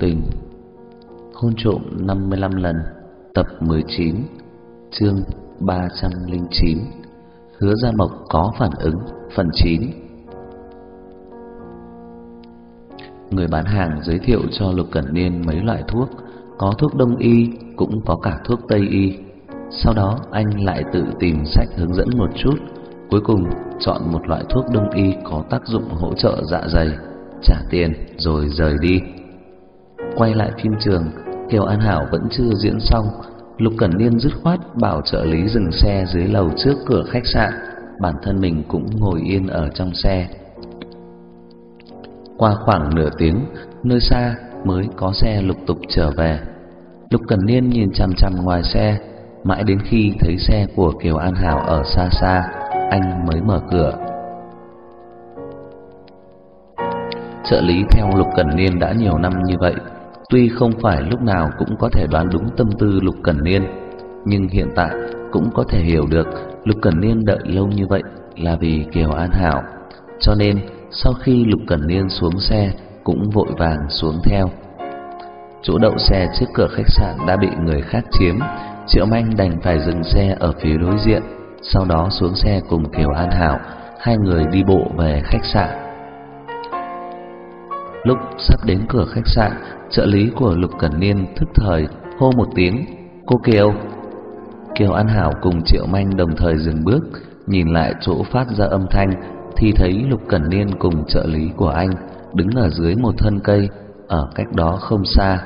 tình. Hôn trộm 55 lần, Tập 19 Chương 309 Hứa Gia Mộc có phản ứng, Phần 9 Người bán hàng giới thiệu cho Lục Cẩn Niên mấy loại thuốc, Có thuốc đông y, Cũng có cả thuốc tây y. Sau đó, anh lại tự tìm sách hướng dẫn một chút, Cuối cùng chọn một loại thuốc đông y có tác dụng hỗ trợ dạ dày. Trả tiền, rồi rời đi. Quay lại phim trường, Kiều An Hảo vẫn chưa diễn xong. Lục Cẩn Niên dứt khoát bảo trợ lý dừng xe dưới lầu trước cửa khách sạn. Bản thân mình cũng ngồi yên ở trong xe. Qua khoảng nửa tiếng, Nơi xa mới có xe lục tục trở về. Lục Cẩn Niên nhìn chằm chằm ngoài xe, Mãi đến khi thấy xe của Kiều An Hảo ở xa xa, Anh mới mở cửa. Trợ lý theo Lục Cẩn Niên đã nhiều năm như vậy Tuy không phải lúc nào cũng có thể đoán đúng tâm tư Lục Cẩn Niên, nhưng hiện tại cũng có thể hiểu được Lục Cẩn Niên đợi lâu như vậy là vì Kiều An Hảo. Cho nên, sau khi Lục Cẩn Niên xuống xe cũng vội vàng xuống theo. Chỗ đậu xe trước cửa khách sạn đã bị người khác chiếm, Triệu Manh đành phải dừng xe ở phía đối diện, sau đó xuống xe cùng Kiều An Hảo, hai người đi bộ về khách sạn. Lúc sắp đến cửa khách sạn, trợ lý của Lục Cẩn Niên thức thời hô một tiếng, "Cô Kiều." Kiều An Hảo cùng Triệu Manh đồng thời dừng bước, nhìn lại chỗ phát ra âm thanh thì thấy Lục Cẩn Niên cùng trợ lý của anh đứng ở dưới một thân cây ở cách đó không xa.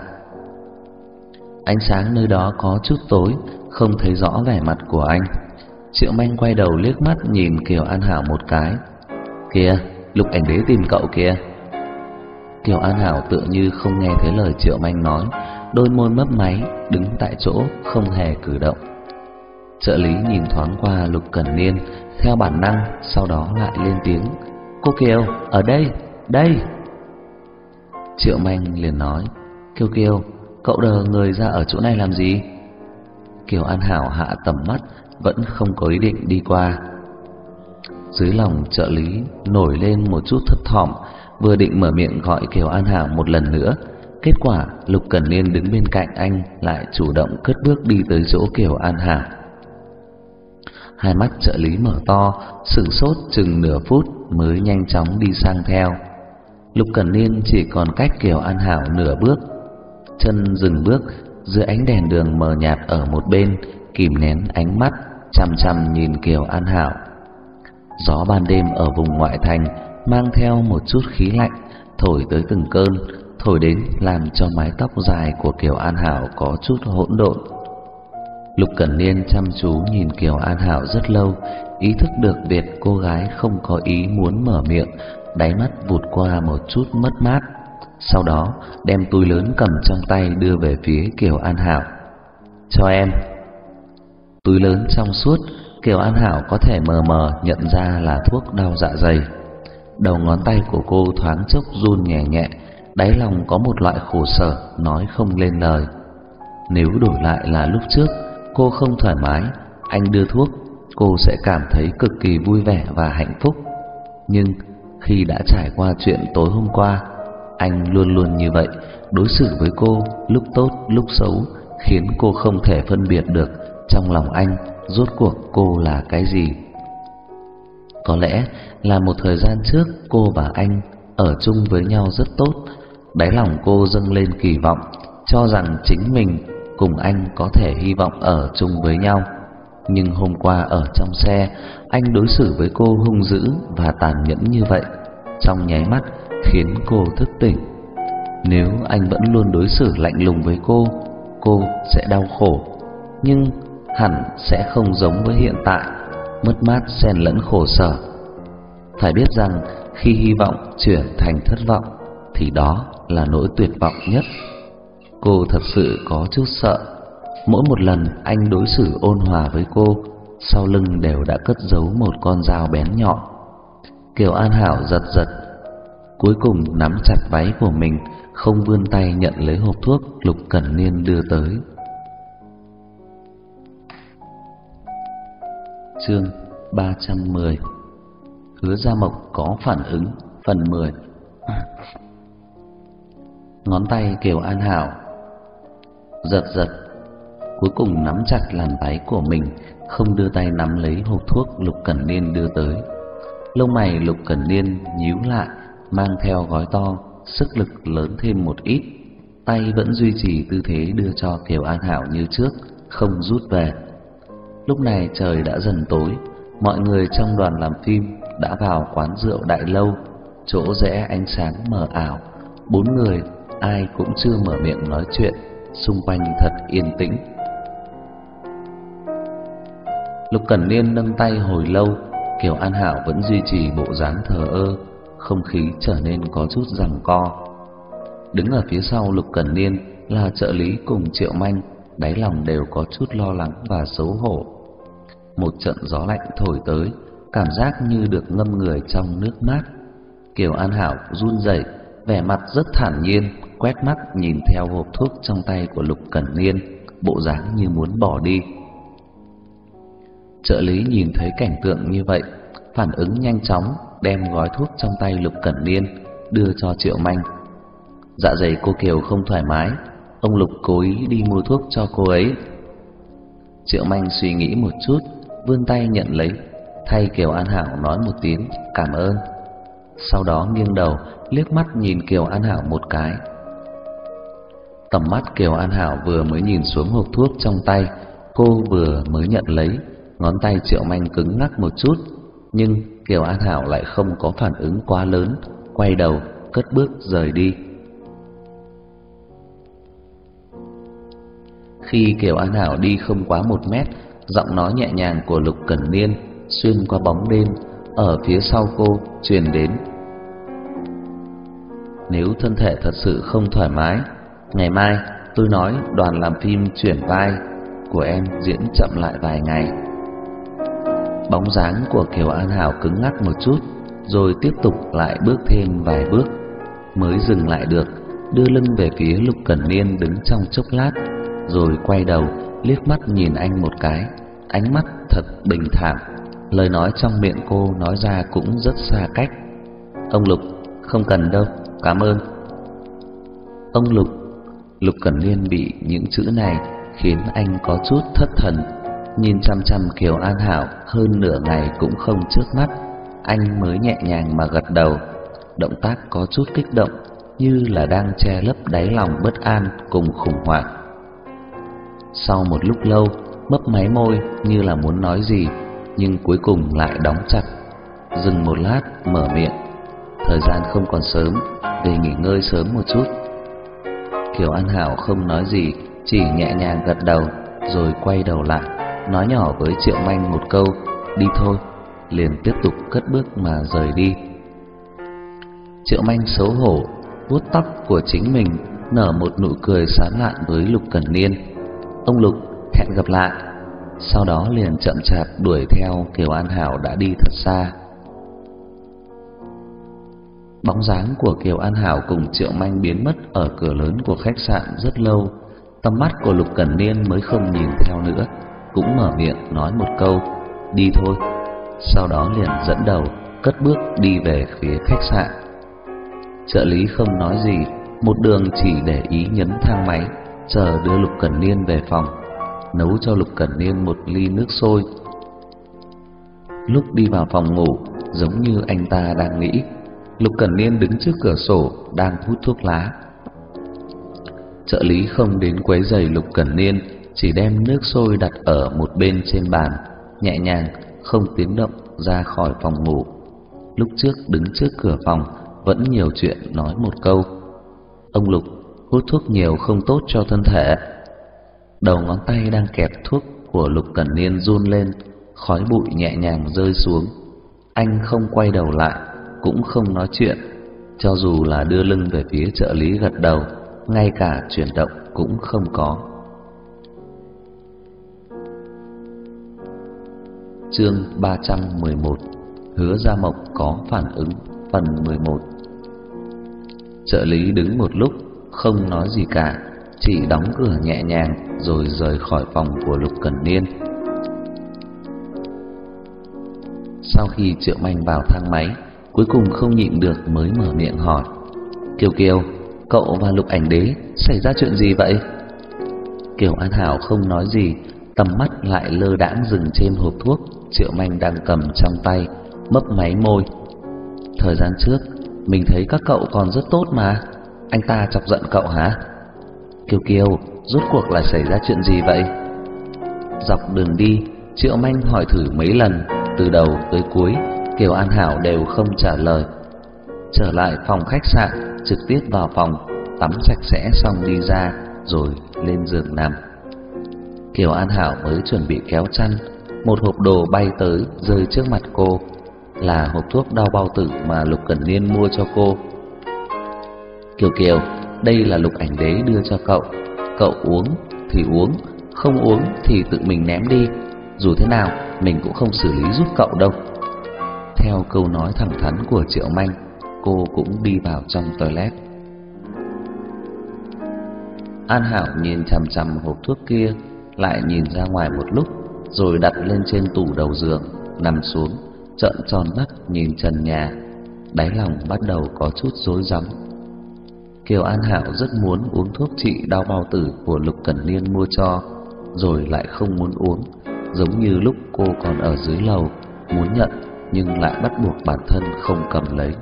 Ánh sáng nơi đó có chút tối, không thấy rõ vẻ mặt của anh. Triệu Manh quay đầu liếc mắt nhìn Kiều An Hảo một cái. "Kìa, Lục Ảnh Đế tìm cậu kìa." Kiều An Hảo tựa như không nghe thấy lời Triệu Manh nói, đôi môi mấp máy, đứng tại chỗ không hề cử động. Trợ lý nhìn thoáng qua Lục Cẩn Niên, theo bản năng, sau đó lại lên tiếng: "Cô Kiều, ở đây, đây." Triệu Manh liền nói: "Kiều Kiều, cậu đờ người ra ở chỗ này làm gì?" Kiều An Hảo hạ tầm mắt, vẫn không có ý định đi qua. Dưới lòng trợ lý nổi lên một chút thấp thỏm, vừa định mở miệng gọi Kiều An Hảo một lần nữa, kết quả Lục Cẩn Niên đứng bên cạnh anh lại chủ động cất bước đi tới chỗ Kiều An Hảo. Hai mắt trợ lý mở to, sửng sốt chừng nửa phút mới nhanh chóng đi sang theo. Lục Cẩn Niên chỉ còn cách Kiều An Hảo nửa bước, chân dừng bước dưới ánh đèn đường mờ nhạt ở một bên, kìm nén ánh mắt chăm chăm nhìn Kiều An Hảo. Gió ban đêm ở vùng ngoại thành mang theo một chút khí lạnh thổi tới từng cơn, thổi đến làm cho mái tóc dài của Kiều An Hảo có chút hỗn độn. Lục Cẩn Niên chăm chú nhìn Kiều An Hảo rất lâu, ý thức được việc cô gái không có ý muốn mở miệng, đáy mắt vụt qua một chút mất mát. Sau đó, đem túi lớn cầm trong tay đưa về phía Kiều An Hảo. "Cho em." Túi lớn trong suốt, Kiều An Hảo có thể mờ mờ nhận ra là thuốc đau dạ dày. Đầu ngón tay của cô thoáng chốc run nhẹ nhẹ, đáy lòng có một loại khổ sở nói không lên lời. Nếu đổi lại là lúc trước, cô không thoải mái, anh đưa thuốc, cô sẽ cảm thấy cực kỳ vui vẻ và hạnh phúc. Nhưng khi đã trải qua chuyện tối hôm qua, anh luôn luôn như vậy, đối xử với cô lúc tốt lúc xấu, khiến cô không thể phân biệt được trong lòng anh rốt cuộc cô là cái gì. Có lẽ là một thời gian trước cô và anh ở chung với nhau rất tốt, đáy lòng cô dâng lên kỳ vọng, cho rằng chính mình cùng anh có thể hy vọng ở chung với nhau. Nhưng hôm qua ở trong xe, anh đối xử với cô hung dữ và tàn nhẫn như vậy, trong nháy mắt khiến cô thức tỉnh. Nếu anh vẫn luôn đối xử lạnh lùng với cô, cô sẽ đau khổ, nhưng hẳn sẽ không giống với hiện tại, mất mát xen lẫn khổ sở. Phải biết rằng khi hy vọng chuyển thành thất vọng thì đó là nỗi tuyệt vọng nhất. Cô thật sự có chút sợ. Mỗi một lần anh đối xử ôn hòa với cô, sau lưng đều đã cất giấu một con dao bén nhọn. Kiều An Hảo giật giật, cuối cùng nắm chặt váy của mình, không vươn tay nhận lấy hộp thuốc Lục Cẩn Niên đưa tới. Chương 310 Hứa Gia Mộc có phản ứng Phần 10 Ngón tay Kiều An Hảo giật giật, cuối cùng nắm chặt làn váy của mình, không đưa tay nắm lấy hộp thuốc Lục Cẩn Niên đưa tới. Lông mày Lục Cẩn Niên nhíu lại, mang theo gói to, sức lực lớn thêm một ít, tay vẫn duy trì tư thế đưa cho Kiều An Hảo như trước, không rút về. Lúc này trời đã dần tối, mọi người trong đoàn làm phim đã vào quán rượu Đại Lâu, chỗ rẽ ánh sáng mờ ảo, bốn người ai cũng chưa mở miệng nói chuyện, xung quanh thật yên tĩnh. Lục Cẩn Niên nâng tay hồi lâu, Kiều An Hảo vẫn duy trì bộ dáng thờ ơ, không khí trở nên có chút giằng co. Đứng ở phía sau Lục Cẩn Niên là trợ lý cùng Triệu Manh, đáy lòng đều có chút lo lắng và xấu hổ. Một trận gió lạnh thổi tới, cảm giác như được ngâm người trong nước mát. Kiều An Hảo run rẩy, vẻ mặt rất thản nhiên, quét mắt nhìn theo hộp thuốc trong tay của Lục Cẩn Niên, bộ dáng như muốn bỏ đi. Trợ lý nhìn thấy cảnh tượng như vậy, phản ứng nhanh chóng, đem gói thuốc trong tay Lục Cẩn Niên đưa cho Triệu Manh. Dạ dày cô Kiều không thoải mái, ông Lục cố ý đi mua thuốc cho cô ấy. Triệu Manh suy nghĩ một chút, vươn tay nhận lấy, thay Kiều An Hảo nói một tiếng cảm ơn. Sau đó nghiêng đầu, liếc mắt nhìn Kiều An Hảo một cái. Tầm mắt Kiều An Hảo vừa mới nhìn xuống hộp thuốc trong tay, cô vừa mới nhận lấy, ngón tay Triệu Manh cứng ngắc một chút, nhưng Kiều An Hảo lại không có phản ứng quá lớn, quay đầu, cất bước rời đi. Khi Kiều An Hảo đi không quá một mét, giọng nói nhẹ nhàng của Lục Cẩn Niên xuyên qua bóng đêm ở phía sau cô truyền đến. Nếu thân thể thật sự không thoải mái, ngày mai tôi nói đoàn làm phim chuyển vai của em diễn chậm lại vài ngày. Bóng dáng của Kiều An Hảo cứng ngắc một chút, rồi tiếp tục lại bước thêm vài bước, mới dừng lại được, đưa lưng về phía Lục Cẩn Niên đứng trong chốc lát, rồi quay đầu liếc mắt nhìn anh một cái, ánh mắt thật bình thản. Lời nói trong miệng cô nói ra cũng rất xa cách. Ông Lục, không cần đâu, cảm ơn. Ông Lục, Lục Cẩn liên bị những chữ này khiến anh có chút thất thần Nhìn chăm chăm Kiều An Hảo hơn nửa ngày cũng không trước mắt, anh mới nhẹ nhàng mà gật đầu, động tác có chút kích động, như là đang che lấp đáy lòng bất an cùng khủng hoảng. Sau một lúc lâu, mấp máy môi như là muốn nói gì, nhưng cuối cùng lại đóng chặt. Dừng một lát, mở miệng. Thời gian không còn sớm, về nghỉ ngơi sớm một chút. Kiều An Hảo không nói gì, chỉ nhẹ nhàng gật đầu, rồi quay đầu lại nói nhỏ với Triệu Manh một câu, đi thôi, liền tiếp tục cất bước mà rời đi. Triệu Manh xấu hổ, vuốt tóc của chính mình, nở một nụ cười sán lạn với Lục Cẩn Niên. Ông Lục, hẹn gặp lại. Sau đó liền chậm chạp đuổi theo Kiều An Hảo đã đi thật xa. Bóng dáng của Kiều An Hảo cùng Triệu Manh biến mất ở cửa lớn của khách sạn rất lâu, tầm mắt của Lục Cẩn Niên mới không nhìn theo nữa cũng mở miệng nói một câu đi thôi. Sau đó liền dẫn đầu cất bước đi về phía khách sạn. Trợ lý không nói gì một đường chỉ để ý nhấn thang máy chờ đưa lục cẩn niên về phòng nấu cho lục cẩn niên một ly nước sôi lúc đi vào phòng ngủ giống như anh ta đang nghĩ lục cẩn niên đứng trước cửa sổ đang hút thuốc lá trợ lý không đến quấy rầy lục cẩn niên chỉ đem nước sôi đặt ở một bên trên bàn, nhẹ nhàng không tiếng động ra khỏi phòng ngủ. Lúc trước đứng trước cửa phòng vẫn nhiều chuyện nói một câu. Ông Lục hút thuốc nhiều không tốt cho thân thể. Đầu ngón tay đang kẹp thuốc của Lục Cẩn Niên run lên, khói bụi nhẹ nhàng rơi xuống. Anh không quay đầu lại, cũng không nói chuyện, cho dù là đưa lưng về phía trợ lý gật đầu, ngay cả chuyển động cũng không có. Chương 311 Hứa Gia Mộc có phản ứng Phần 11 Trợ lý đứng một lúc Không nói gì cả chỉ đóng cửa nhẹ nhàng Rồi rời khỏi phòng của Lục Cẩn Niên Sau khi Triệu Manh vào thang máy Cuối cùng không nhịn được mới mở miệng hỏi Kiều Kiều cậu và Lục Ảnh Đế xảy ra chuyện gì vậy? Kiều An Hảo không nói gì, tầm mắt lại lơ đãng dừng trên hộp thuốc Triệu Manh đang cầm trong tay, mấp máy môi. Thời gian trước, mình thấy các cậu còn rất tốt mà, anh ta chọc giận cậu hả? Kiều Kiều, rốt cuộc là xảy ra chuyện gì vậy? Dọc đường đi, Triệu Manh hỏi thử mấy lần, từ đầu tới cuối, Kiều An Hảo đều không trả lời. Trở lại phòng khách sạn, trực tiếp vào phòng, tắm sạch sẽ xong đi ra, rồi lên giường nằm. Kiều An Hảo mới chuẩn bị kéo chăn, một hộp đồ bay tới rơi trước mặt cô, là hộp thuốc đau bao tử mà Lục Cẩn Niên mua cho cô. Kiều Kiều, đây là Lục Ảnh Đế đưa cho cậu, cậu uống thì uống, không uống thì tự mình ném đi, dù thế nào mình cũng không xử lý giúp cậu đâu. Theo câu nói thẳng thắn của Triệu Manh, cô cũng đi vào trong toilet. An Hảo nhìn chằm chằm hộp thuốc kia, lại nhìn ra ngoài một lúc, rồi đặt lên trên tủ đầu giường, nằm xuống, trợn tròn mắt nhìn trần nhà, đáy lòng bắt đầu có chút rối rắm. Kiều An Hạo rất muốn uống thuốc trị đau bao tử của Lục Cẩn Niên mua cho, rồi lại không muốn uống, giống như lúc cô còn ở dưới lầu, muốn nhận nhưng lại bắt buộc bản thân không cầm lấy.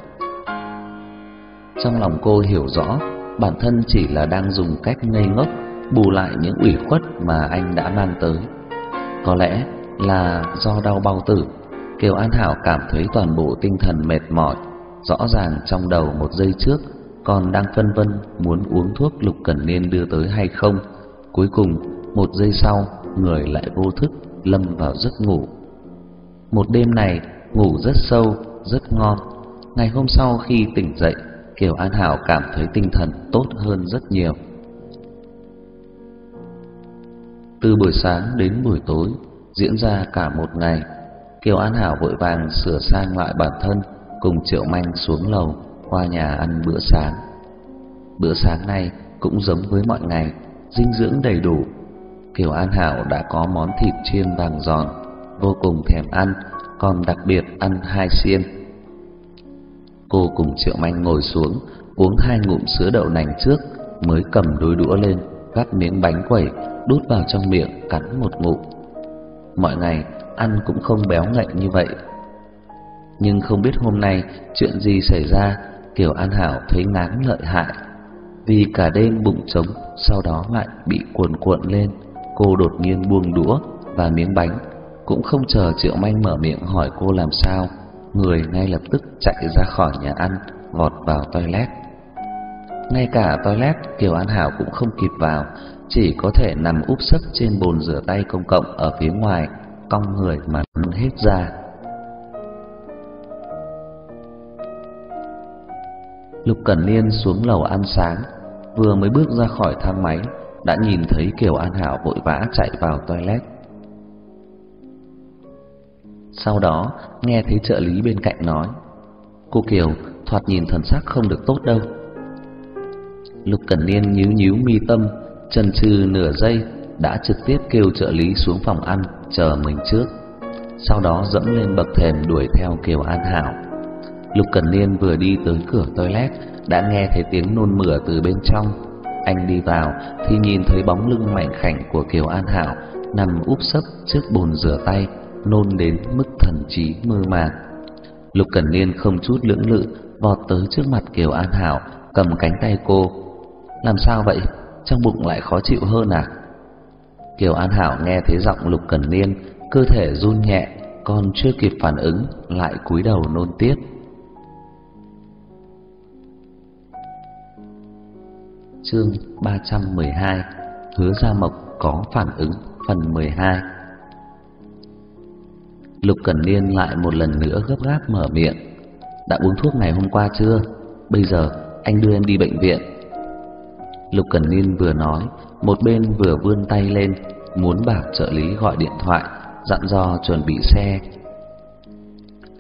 Trong lòng cô hiểu rõ, bản thân chỉ là đang dùng cách ngây ngốc bù lại những ủy khuất mà anh đã mang tới. Có lẽ là do đau bao tử, Kiều An Hảo cảm thấy toàn bộ tinh thần mệt mỏi, rõ ràng trong đầu một giây trước còn đang phân vân muốn uống thuốc Lục Cẩn Niên đưa tới hay không. Cuối cùng, một giây sau, người lại vô thức lâm vào giấc ngủ. Một đêm này, ngủ rất sâu, rất ngon. Ngày hôm sau khi tỉnh dậy, Kiều An Hảo cảm thấy tinh thần tốt hơn rất nhiều. Từ buổi sáng đến buổi tối, diễn ra cả một ngày. Kiều An Hảo vội vàng sửa sang lại bản thân, cùng Triệu Manh xuống lầu qua nhà ăn bữa sáng. Bữa sáng này cũng giống với mọi ngày, dinh dưỡng đầy đủ. Kiều An Hảo đã có món thịt chiên vàng giòn, vô cùng thèm ăn, còn đặc biệt ăn hai xiên. Cô cùng Triệu Manh ngồi xuống, uống hai ngụm sữa đậu nành trước, mới cầm đôi đũa lên, gắp miếng bánh quẩy, đút vào trong miệng cắn một ngụm. Mọi ngày ăn cũng không béo ngậy như vậy. Nhưng không biết hôm nay chuyện gì xảy ra Kiều An Hảo thấy ngán lợi hại, Vì cả đêm bụng trống, Sau đó lại bị cuồn cuộn lên. Cô đột nhiên buông đũa và miếng bánh, Cũng không chờ Triệu Manh mở miệng hỏi cô làm sao, Người ngay lập tức chạy ra khỏi nhà ăn, Vọt vào toilet. Ngay cả toilet, Kiều An Hảo cũng không kịp vào, Chỉ có thể nằm úp sấp trên bồn rửa tay công cộng ở phía ngoài, Cong người mà hết ra Lục Cẩn Liên xuống lầu ăn sáng, vừa mới bước ra khỏi thang máy đã nhìn thấy Kiều An Hảo vội vã chạy vào toilet. Sau đó, nghe thấy trợ lý bên cạnh nói: "Cô Kiều, thoạt nhìn thần sắc không được tốt đâu." Lục Cẩn Liên nhíu nhíu mi tâm, chần chừ nửa giây đã trực tiếp kêu trợ lý xuống phòng ăn chờ mình trước. Sau đó dẫm lên bậc thềm đuổi theo Kiều An Hảo. Lục Cẩn Niên vừa đi tới cửa toilet đã nghe thấy tiếng nôn mửa từ bên trong. Anh đi vào thì nhìn thấy bóng lưng mảnh khảnh của Kiều An Hảo nằm úp sấp trước bồn rửa tay, nôn đến mức thần trí mơ màng. Lục Cẩn Niên không chút lưỡng lự vọt tới trước mặt Kiều An Hảo, cầm cánh tay cô. "Làm sao vậy? Trong bụng lại khó chịu hơn à?" Kiều An Hảo nghe thấy giọng Lục Cẩn Niên, cơ thể run nhẹ, còn chưa kịp phản ứng lại cúi đầu nôn tiếp. Chương 312 Hứa Gia Mộc có phản ứng, phần 12 Lục Cẩn Niên lại một lần nữa gấp gáp mở miệng. Đã uống thuốc ngày hôm qua chưa? Bây giờ, anh đưa em đi bệnh viện. Lục Cẩn Niên vừa nói, Một bên vừa vươn tay lên, Muốn bảo trợ lý gọi điện thoại, Dặn dò chuẩn bị xe.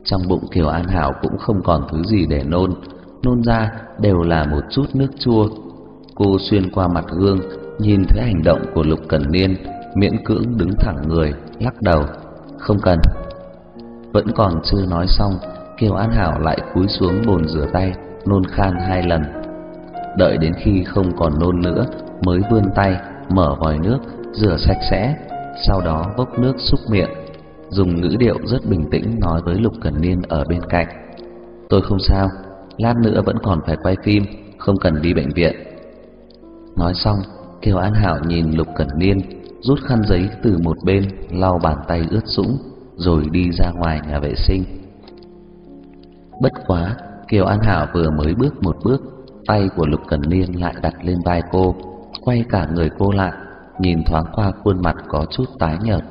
Trong bụng Kiều An Hảo cũng không còn thứ gì để nôn Nôn ra đều là một chút nước chua. Cô xuyên qua mặt gương, nhìn thấy hành động của Lục Cẩn Niên, miễn cưỡng đứng thẳng người, lắc đầu, "Không cần." Vẫn còn chưa nói xong, Kiều An Hảo lại cúi xuống bồn rửa tay, nôn khan hai lần. đợi đến khi không còn nôn nữa mới vươn tay mở vòi nước rửa sạch sẽ, sau đó vốc nước xúc miệng, dùng ngữ điệu rất bình tĩnh nói với Lục Cẩn Niên ở bên cạnh. "Tôi không sao, lát nữa vẫn còn phải quay phim, không cần đi bệnh viện." Nói xong, Kiều An Hảo nhìn Lục Cẩn Niên rút khăn giấy từ một bên lau bàn tay ướt sũng rồi đi ra ngoài nhà vệ sinh. Bất quá, Kiều An Hảo vừa mới bước một bước, tay của Lục Cẩn Niên lại đặt lên vai cô, quay cả người cô lại, nhìn thoáng qua khuôn mặt có chút tái nhợt,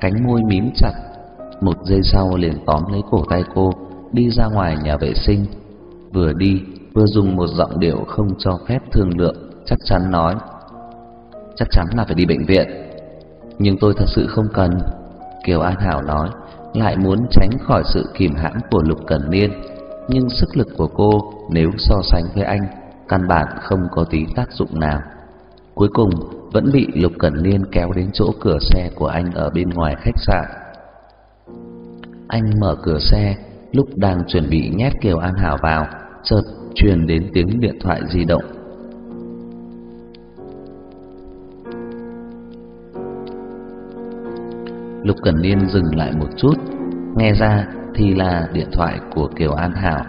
cánh môi mím chặt. Một giây sau liền tóm lấy cổ tay cô, đi ra ngoài nhà vệ sinh. Vừa đi, vừa dùng một giọng điệu không cho phép thương lượng, chắc chắn nói: "Chắc chắn là phải đi bệnh viện." "Nhưng tôi thật sự không cần." Kiều An Hảo nói, lại muốn tránh khỏi sự kìm hãm của Lục Cẩn Niên, nhưng sức lực của cô nếu so sánh với anh, căn bản không có tí tác dụng nào. Cuối cùng vẫn bị Lục Cẩn Niên kéo đến chỗ cửa xe của anh ở bên ngoài khách sạn. Anh mở cửa xe, lúc đang chuẩn bị nhét Kiều An Hảo vào, chợt truyền đến tiếng điện thoại di động. Lục Cẩn Niên dừng lại một chút, nghe ra thì là điện thoại của Kiều An Hảo.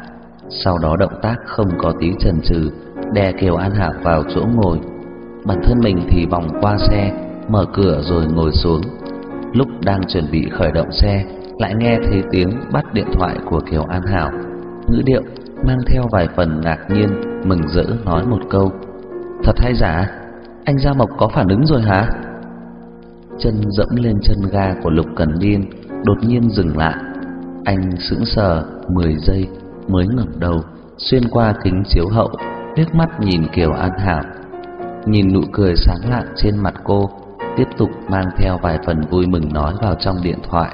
Sau đó động tác không có tí chần chừ, đè Kiều An Hảo vào chỗ ngồi. Bản thân mình thì vòng qua xe, mở cửa rồi ngồi xuống. Lúc đang chuẩn bị khởi động xe, lại nghe thấy tiếng bắt điện thoại của Kiều An Hảo. Ngữ điệu mang theo vài phần ngạc nhiên, mừng rỡ nói một câu: "Thật hay giả? Anh Gia Mộc có phản ứng rồi hả?" Chân dẫm lên chân ga của Lục Cẩn Niên, đột nhiên dừng lại. Anh sững sờ 10 giây mới ngẩng đầu, xuyên qua kính chiếu hậu, liếc mắt nhìn Kiều An Hảo. Nhìn nụ cười sáng lạn trên mặt cô, tiếp tục mang theo vài phần vui mừng nói vào trong điện thoại.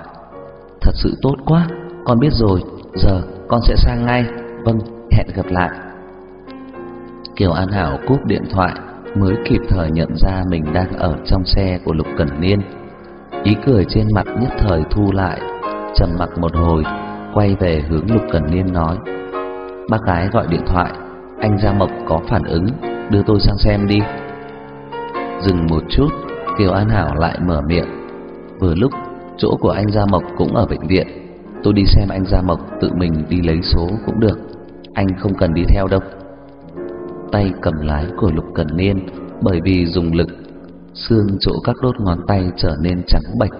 Thật sự tốt quá, con biết rồi, giờ con sẽ sang ngay. Vâng, hẹn gặp lại. Kiều An Hảo cúp điện thoại, mới kịp thời nhận ra mình đang ở trong xe của Lục Cẩn Niên. Ý cười trên mặt nhất thời thu lại, trầm mặc một hồi, quay về hướng Lục Cẩn Niên nói: "Bác gái gọi điện thoại, anh Gia Mộc có phản ứng, đưa tôi sang xem đi." Dừng một chút, Kiều An Hảo lại mở miệng. Vừa lúc chỗ của anh Gia Mộc cũng ở bệnh viện, tôi đi xem anh Gia Mộc tự mình đi lấy số cũng được, anh không cần đi theo đâu. Tay cầm lái của Lục Cẩn Niên bởi vì dùng lực, xương chỗ các đốt ngón tay trở nên trắng bệch.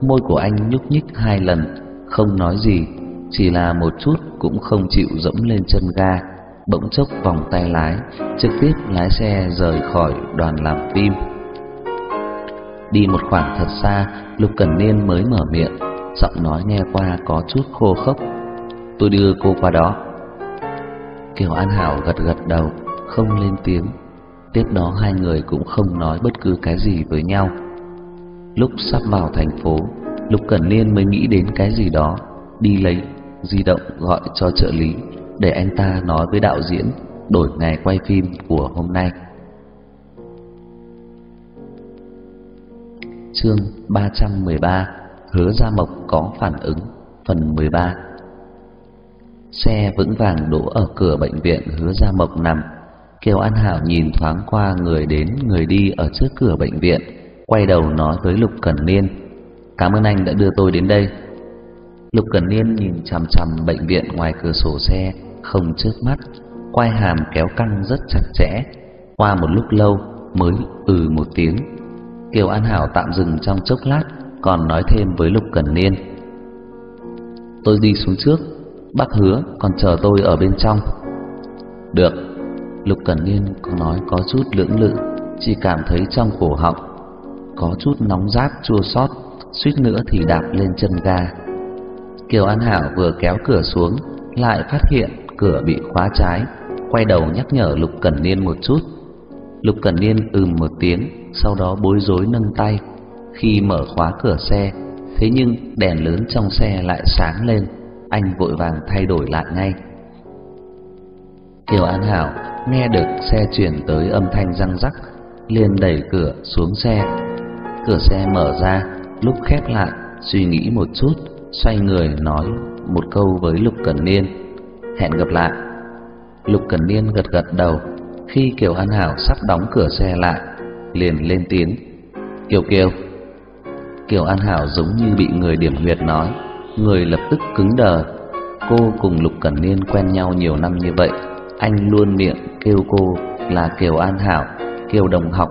Môi của anh nhúc nhích hai lần, không nói gì, chỉ là một chút cũng không chịu dẫm lên chân ga, bỗng chốc vòng tay lái, trực tiếp lái xe rời khỏi đoàn làm phim. Đi một khoảng thật xa, Lục Cẩn Niên mới mở miệng, giọng nói nghe qua có chút khô khốc. "Tôi đưa cô qua đó." Kiều An Hảo gật gật đầu, không lên tiếng. Tiếp đó hai người cũng không nói bất cứ cái gì với nhau. Lúc sắp vào thành phố, Lục Cẩn Niên mới nghĩ đến cái gì đó, đi lấy di động gọi cho trợ lý để anh ta nói với đạo diễn đổi ngày quay phim của hôm nay. Chương 313: Hứa Gia Mộc có phản ứng, phần 13. Xe vững vàng đỗ ở cửa bệnh viện Hứa Gia Mộc nằm Kiều An Hảo nhìn thoáng qua người đến người đi ở trước cửa bệnh viện, quay đầu nói với Lục Cẩn Niên: "Cảm ơn anh đã đưa tôi đến đây." Lục Cẩn Niên nhìn chằm chằm bệnh viện ngoài cửa sổ xe, không chớp mắt, quai hàm kéo căng rất chặt chẽ. Qua một lúc lâu mới ừ một tiếng. Kiều An Hảo tạm dừng trong chốc lát, còn nói thêm với Lục Cẩn Niên: "Tôi đi xuống trước, bác hứa còn chờ tôi ở bên trong." "Được." Lục Cẩn Niên có nói có chút lưỡng lự, chỉ cảm thấy trong cổ họng có chút nóng rát chua xót, suýt nữa thì đạp lên chân ga. Kiều An Hảo vừa kéo cửa xuống, lại phát hiện cửa bị khóa trái, quay đầu nhắc nhở Lục Cẩn Niên một chút. Lục Cẩn Niên ừm một tiếng, sau đó bối rối nâng tay. Khi mở khóa cửa xe, thế nhưng đèn lớn trong xe lại sáng lên, anh vội vàng thay đổi lại ngay. Kiều An Hảo nghe được xe chuyển tới âm thanh răng rắc, liền đẩy cửa xuống xe. Cửa xe mở ra, lúc khép lại, suy nghĩ một chút, xoay người nói một câu với Lục Cẩn Niên, "Hẹn gặp lại." Lục Cẩn Niên gật gật đầu, Khi Kiều An Hảo sắp đóng cửa xe lại, liền lên tiếng: "Kiều Kiều." Kiều An Hảo giống như bị người điểm huyệt nói, người lập tức cứng đờ. Cô cùng Lục Cẩn Niên quen nhau nhiều năm như vậy, anh luôn miệng kêu cô là Kiều An Hảo, Kiều đồng học,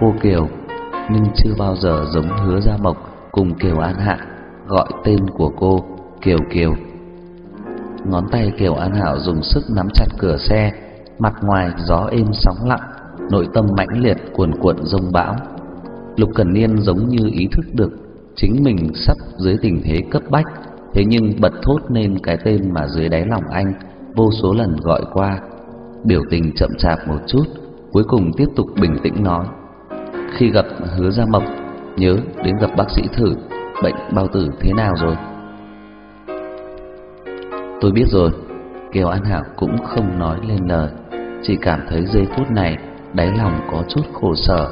cô Kiều, nhưng chưa bao giờ giống Hứa Gia Mộc cùng Kiều An Hạ gọi tên của cô Kiều Kiều. Ngón tay Kiều An Hảo dùng sức nắm chặt cửa xe, mặt ngoài gió êm sóng lặng, nội tâm mãnh liệt cuồn cuộn rông bão. Lục Cẩn Niên giống như ý thức được chính mình sắp dưới tình thế cấp bách, thế nhưng bật thốt nên cái tên mà dưới đáy lòng anh vô số lần gọi qua. Biểu tình chậm chạp một chút, cuối cùng tiếp tục bình tĩnh nói: "Khi gặp Hứa Gia Mộc, nhớ đến gặp bác sĩ thử, bệnh bao tử thế nào rồi?" Tôi biết rồi. Kiều An Hảo cũng không nói lên lời, chỉ cảm thấy giây phút này đáy lòng có chút khổ sở.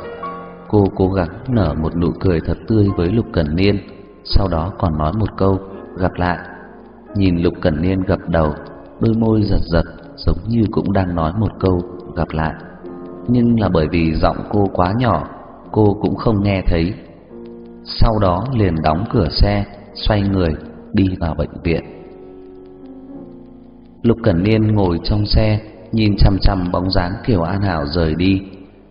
Cô cố gắng nở một nụ cười thật tươi với Lục Cẩn Niên, sau đó còn nói một câu gặp lại. Nhìn Lục Cẩn Niên gật đầu, đôi môi giật giật giống như cũng đang nói một câu gặp lại. Nhưng là bởi vì giọng cô quá nhỏ, cô cũng không nghe thấy. Sau đó liền đóng cửa xe, xoay người đi vào bệnh viện. Lục Cẩn Niên ngồi trong xe, nhìn chằm chằm bóng dáng Kiều An Hảo rời đi,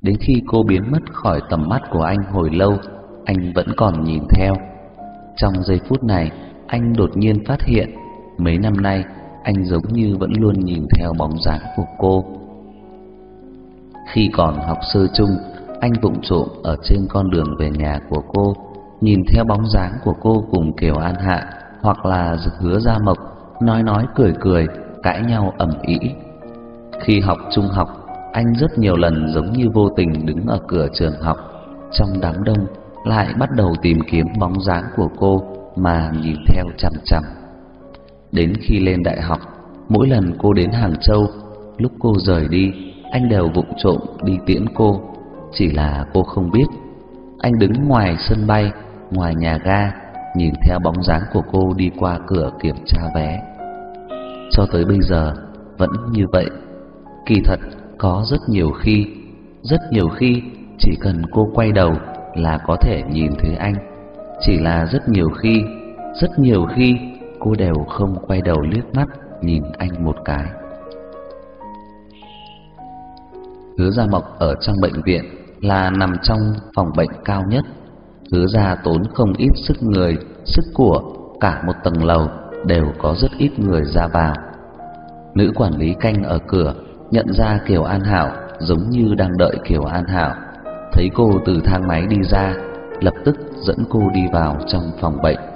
đến khi cô biến mất khỏi tầm mắt của anh hồi lâu, anh vẫn còn nhìn theo. Trong giây phút này, anh đột nhiên phát hiện, mấy năm nay anh giống như vẫn luôn nhìn theo bóng dáng của cô. Khi còn học sơ chung, anh vụng trộm ở trên con đường về nhà của cô, nhìn theo bóng dáng của cô cùng Kiều An Hạ hoặc là Hứa Gia Mộc nói nói cười cười cãi nhau ầm ĩ. Khi học trung học, anh rất nhiều lần giống như vô tình đứng ở cửa trường học, trong đám đông lại bắt đầu tìm kiếm bóng dáng của cô mà nhìn theo chằm chằm. Đến khi lên đại học, mỗi lần cô đến Hàng Châu, lúc cô rời đi, anh đều vụng trộm đi tiễn cô, chỉ là cô không biết. Anh đứng ngoài sân bay, ngoài nhà ga, nhìn theo bóng dáng của cô đi qua cửa kiểm tra vé cho tới bây giờ vẫn như vậy. Kỳ thật có rất nhiều khi, rất nhiều khi chỉ cần cô quay đầu là có thể nhìn thấy anh. Chỉ là rất nhiều khi, rất nhiều khi cô đều không quay đầu liếc mắt nhìn anh một cái. Hứa Gia Mộc ở trong bệnh viện là nằm trong phòng bệnh cao nhất. Hứa Gia tốn không ít sức người, sức của, cả một tầng lầu đều có rất ít người ra vào. Nữ quản lý canh ở cửa nhận ra Kiều An Hảo giống như đang đợi Kiều An Hảo, thấy cô từ thang máy đi ra, lập tức dẫn cô đi vào trong phòng bệnh.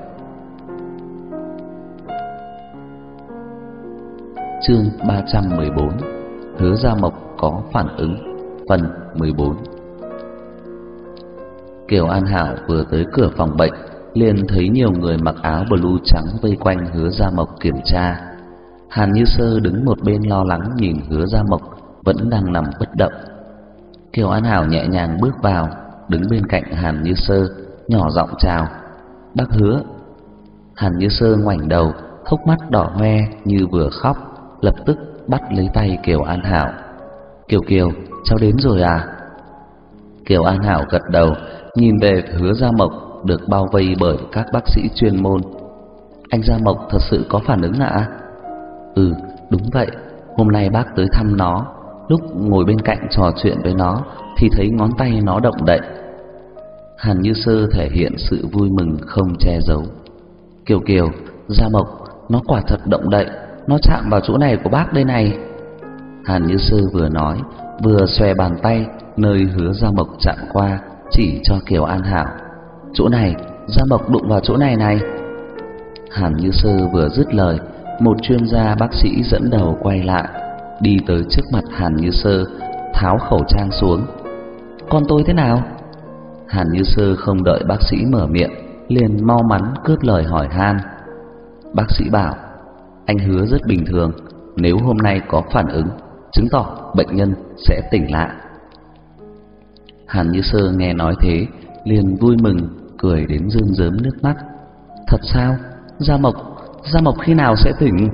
Chương 314 Hứa Gia Mộc có phản ứng Phần 14 Kiều An Hảo vừa tới cửa phòng bệnh liền thấy nhiều người mặc áo blue trắng vây quanh Hứa Gia Mộc kiểm tra. Hàn Như Sơ đứng một bên lo lắng nhìn Hứa Gia Mộc vẫn đang nằm bất động. Kiều An Hảo nhẹ nhàng bước vào, đứng bên cạnh Hàn Như Sơ, nhỏ giọng chào. "Bác Hứa." Hàn Như Sơ ngoảnh đầu, hốc mắt đỏ hoe như vừa khóc, lập tức bắt lấy tay Kiều An Hảo. "Kiều Kiều, cháu đến rồi à?" Kiều An Hảo gật đầu, nhìn về Hứa Gia Mộc được bao vây bởi các bác sĩ chuyên môn. Anh Gia Mộc thật sự có phản ứng ạ? Ừ, đúng vậy. Hôm nay bác tới thăm nó, lúc ngồi bên cạnh trò chuyện với nó thì thấy ngón tay nó động đậy. Hàn Như Sơ thể hiện sự vui mừng không che giấu. Kiều Kiều, Gia Mộc, nó quả thật động đậy, nó chạm vào chỗ này của bác đây này. Hàn Như Sơ vừa nói, vừa xòe bàn tay nơi hứa Gia Mộc chạm qua, chỉ cho Kiều An Hảo. Chỗ này, Gia Mộc đụng vào chỗ này này. Hàn Như Sơ vừa dứt lời, một chuyên gia bác sĩ dẫn đầu quay lại, đi tới trước mặt Hàn Như Sơ, tháo khẩu trang xuống. "Con tôi thế nào?" Hàn Như Sơ không đợi bác sĩ mở miệng, liền mau mắn cướp lời hỏi han. Bác sĩ bảo, anh hứa rất bình thường, nếu hôm nay có phản ứng, chứng tỏ bệnh nhân sẽ tỉnh lại. Hàn Như Sơ nghe nói thế, liền vui mừng, cười đến rơm rớm nước mắt. Thật sao? Gia Mộc Gia Mộc khi nào sẽ tỉnh?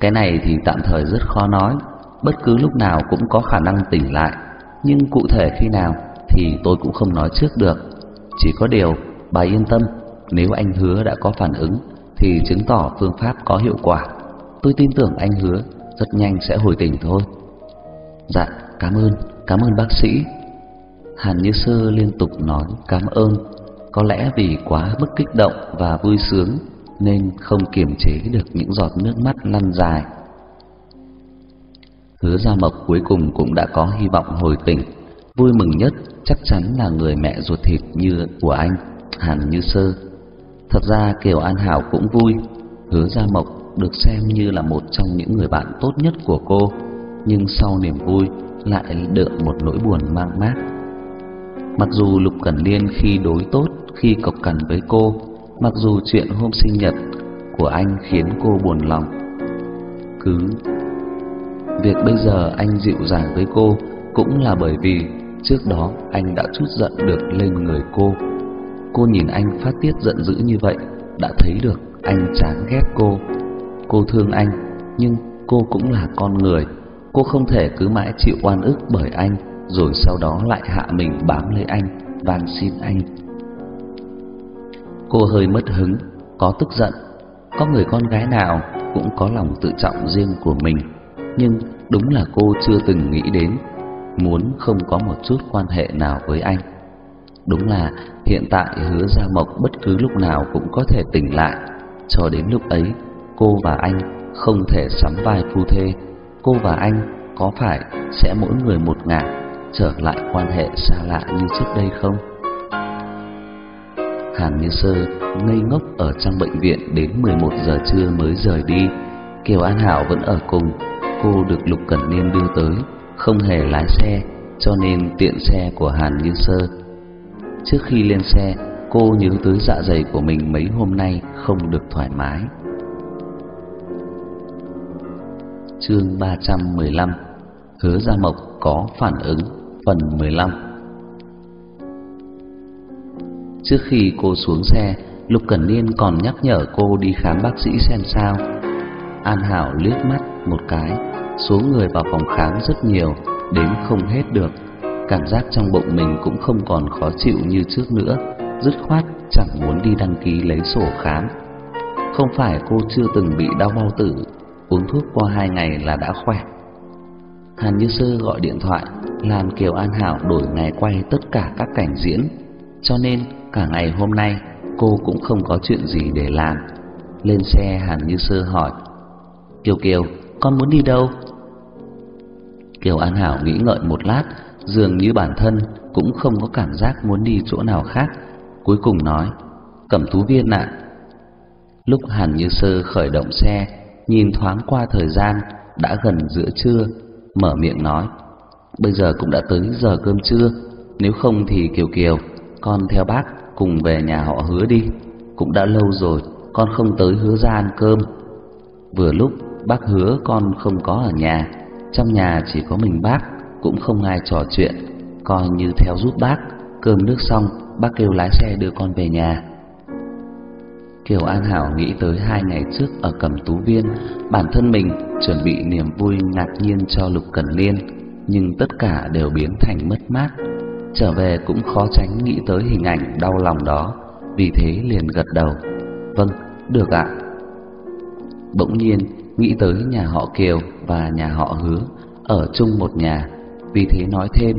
Cái này thì tạm thời rất khó nói, bất cứ lúc nào cũng có khả năng tỉnh lại, nhưng cụ thể khi nào thì tôi cũng không nói trước được. Chỉ có điều, bà yên tâm, nếu anh hứa đã có phản ứng thì chứng tỏ phương pháp có hiệu quả. Tôi tin tưởng anh hứa rất nhanh sẽ hồi tỉnh thôi. Dạ, cảm ơn, cảm ơn bác sĩ. Hàn Như Sơ liên tục nói cảm ơn, có lẽ vì quá mức kích động và vui sướng nên không kiềm chế được những giọt nước mắt lăn dài. Hứa Gia Mộc cuối cùng cũng đã có hy vọng hồi tỉnh, vui mừng nhất chắc chắn là người mẹ ruột thịt như của anh, Hàn Như Sơ. Thật ra Kiều An Hảo cũng vui, Hứa Gia Mộc được xem như là một trong những người bạn tốt nhất của cô, nhưng sau niềm vui lại đượm một nỗi buồn mang mát. Mặc dù Lục Cẩn Liên khi đối tốt, khi cộc cằn với cô, mặc dù chuyện hôm sinh nhật của anh khiến cô buồn lòng, cứ việc bây giờ anh dịu dàng với cô cũng là bởi vì trước đó anh đã chút giận được lên người cô. Cô nhìn anh phát tiết giận dữ như vậy, đã thấy được anh chán ghét cô. Cô thương anh, nhưng cô cũng là con người, cô không thể cứ mãi chịu oan ức bởi anh rồi sau đó lại hạ mình bám lấy anh, van xin anh. Cô hơi mất hứng, có tức giận. Có người con gái nào cũng có lòng tự trọng riêng của mình, nhưng đúng là cô chưa từng nghĩ đến muốn không có một chút quan hệ nào với anh. Đúng là hiện tại Hứa Gia Mộc bất cứ lúc nào cũng có thể tỉnh lại, cho đến lúc ấy cô và anh không thể sắm vai phu thê, cô và anh có phải sẽ mỗi người một ngả trở lại quan hệ xa lạ như trước đây không? Hàn Như Sơ ngây ngốc ở trong bệnh viện đến 11 giờ trưa mới rời đi. Kiều An Hảo vẫn ở cùng, cô được Lục Cẩn Niên đưa tới, không hề lái xe, cho nên tiện xe của Hàn Như Sơ. Trước khi lên xe, cô nhớ tới dạ dày của mình mấy hôm nay không được thoải mái. Chương 315 Hứa Gia Mộc có phản ứng Phần 15 Trước khi cô xuống xe, Lục Cẩn Niên còn nhắc nhở cô đi khám bác sĩ xem sao. An Hảo liếc mắt một cái, số người vào phòng khám rất nhiều, đến không hết được. Cảm giác trong bụng mình cũng không còn khó chịu như trước nữa, dứt khoát chẳng muốn đi đăng ký lấy sổ khám. Không phải cô chưa từng bị đau bao tử, uống thuốc qua hai ngày là đã khỏe. Hàn Như Sơ gọi điện thoại làm Kiều An Hảo đổi ngày quay tất cả các cảnh diễn, cho nên cả ngày hôm nay cô cũng không có chuyện gì để làm. Lên xe Hàn Như Sơ hỏi: "Kiều Kiều, con muốn đi đâu?" Kiều An Hảo nghĩ ngợi một lát, dường như bản thân cũng không có cảm giác muốn đi chỗ nào khác, cuối cùng nói: "Cẩm thú Viên ạ." Lúc Hàn Như Sơ khởi động xe, nhìn thoáng qua thời gian đã gần giữa trưa, mở miệng nói: Bây giờ cũng đã tới giờ cơm trưa, nếu không thì Kiều Kiều, con theo bác cùng về nhà họ Hứa đi. Cũng đã lâu rồi con không tới Hứa ra ăn cơm. Vừa lúc bác Hứa con không có ở nhà, trong nhà chỉ có mình bác, cũng không ai trò chuyện, coi như theo giúp bác. Cơm nước xong, bác kêu lái xe đưa con về nhà. Kiều An Hảo nghĩ tới hai ngày trước ở Cẩm Tú Viên, bản thân mình chuẩn bị niềm vui ngạc nhiên cho Lục Cẩn Liên nhưng tất cả đều biến thành mất mát. Trở về cũng khó tránh nghĩ tới hình ảnh đau lòng đó, vì thế liền gật đầu. Vâng, được ạ. Bỗng nhiên nghĩ tới nhà họ Kiều và nhà họ Hứa ở chung một nhà, vì thế nói thêm: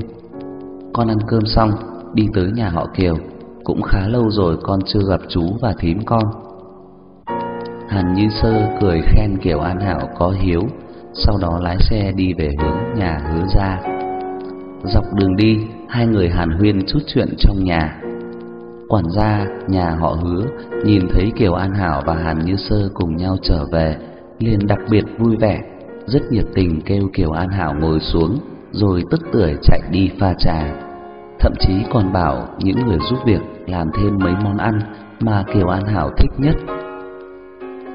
"Con ăn cơm xong đi tới nhà họ Kiều, cũng khá lâu rồi con chưa gặp chú và thím con." Hàn Như Sơ cười khen Kiều An Hảo có hiếu, sau đó lái xe đi về hướng nhà hứa ra. Dọc đường đi, hai người hàn huyên chút chuyện trong nhà. Quản gia nhà họ hứa nhìn thấy Kiều An Hảo và Hàn Như Sơ cùng nhau trở về, liền đặc biệt vui vẻ, rất nhiệt tình kêu Kiều An Hảo ngồi xuống, rồi tức tưởi chạy đi pha trà. Thậm chí còn bảo những người giúp việc làm thêm mấy món ăn mà Kiều An Hảo thích nhất.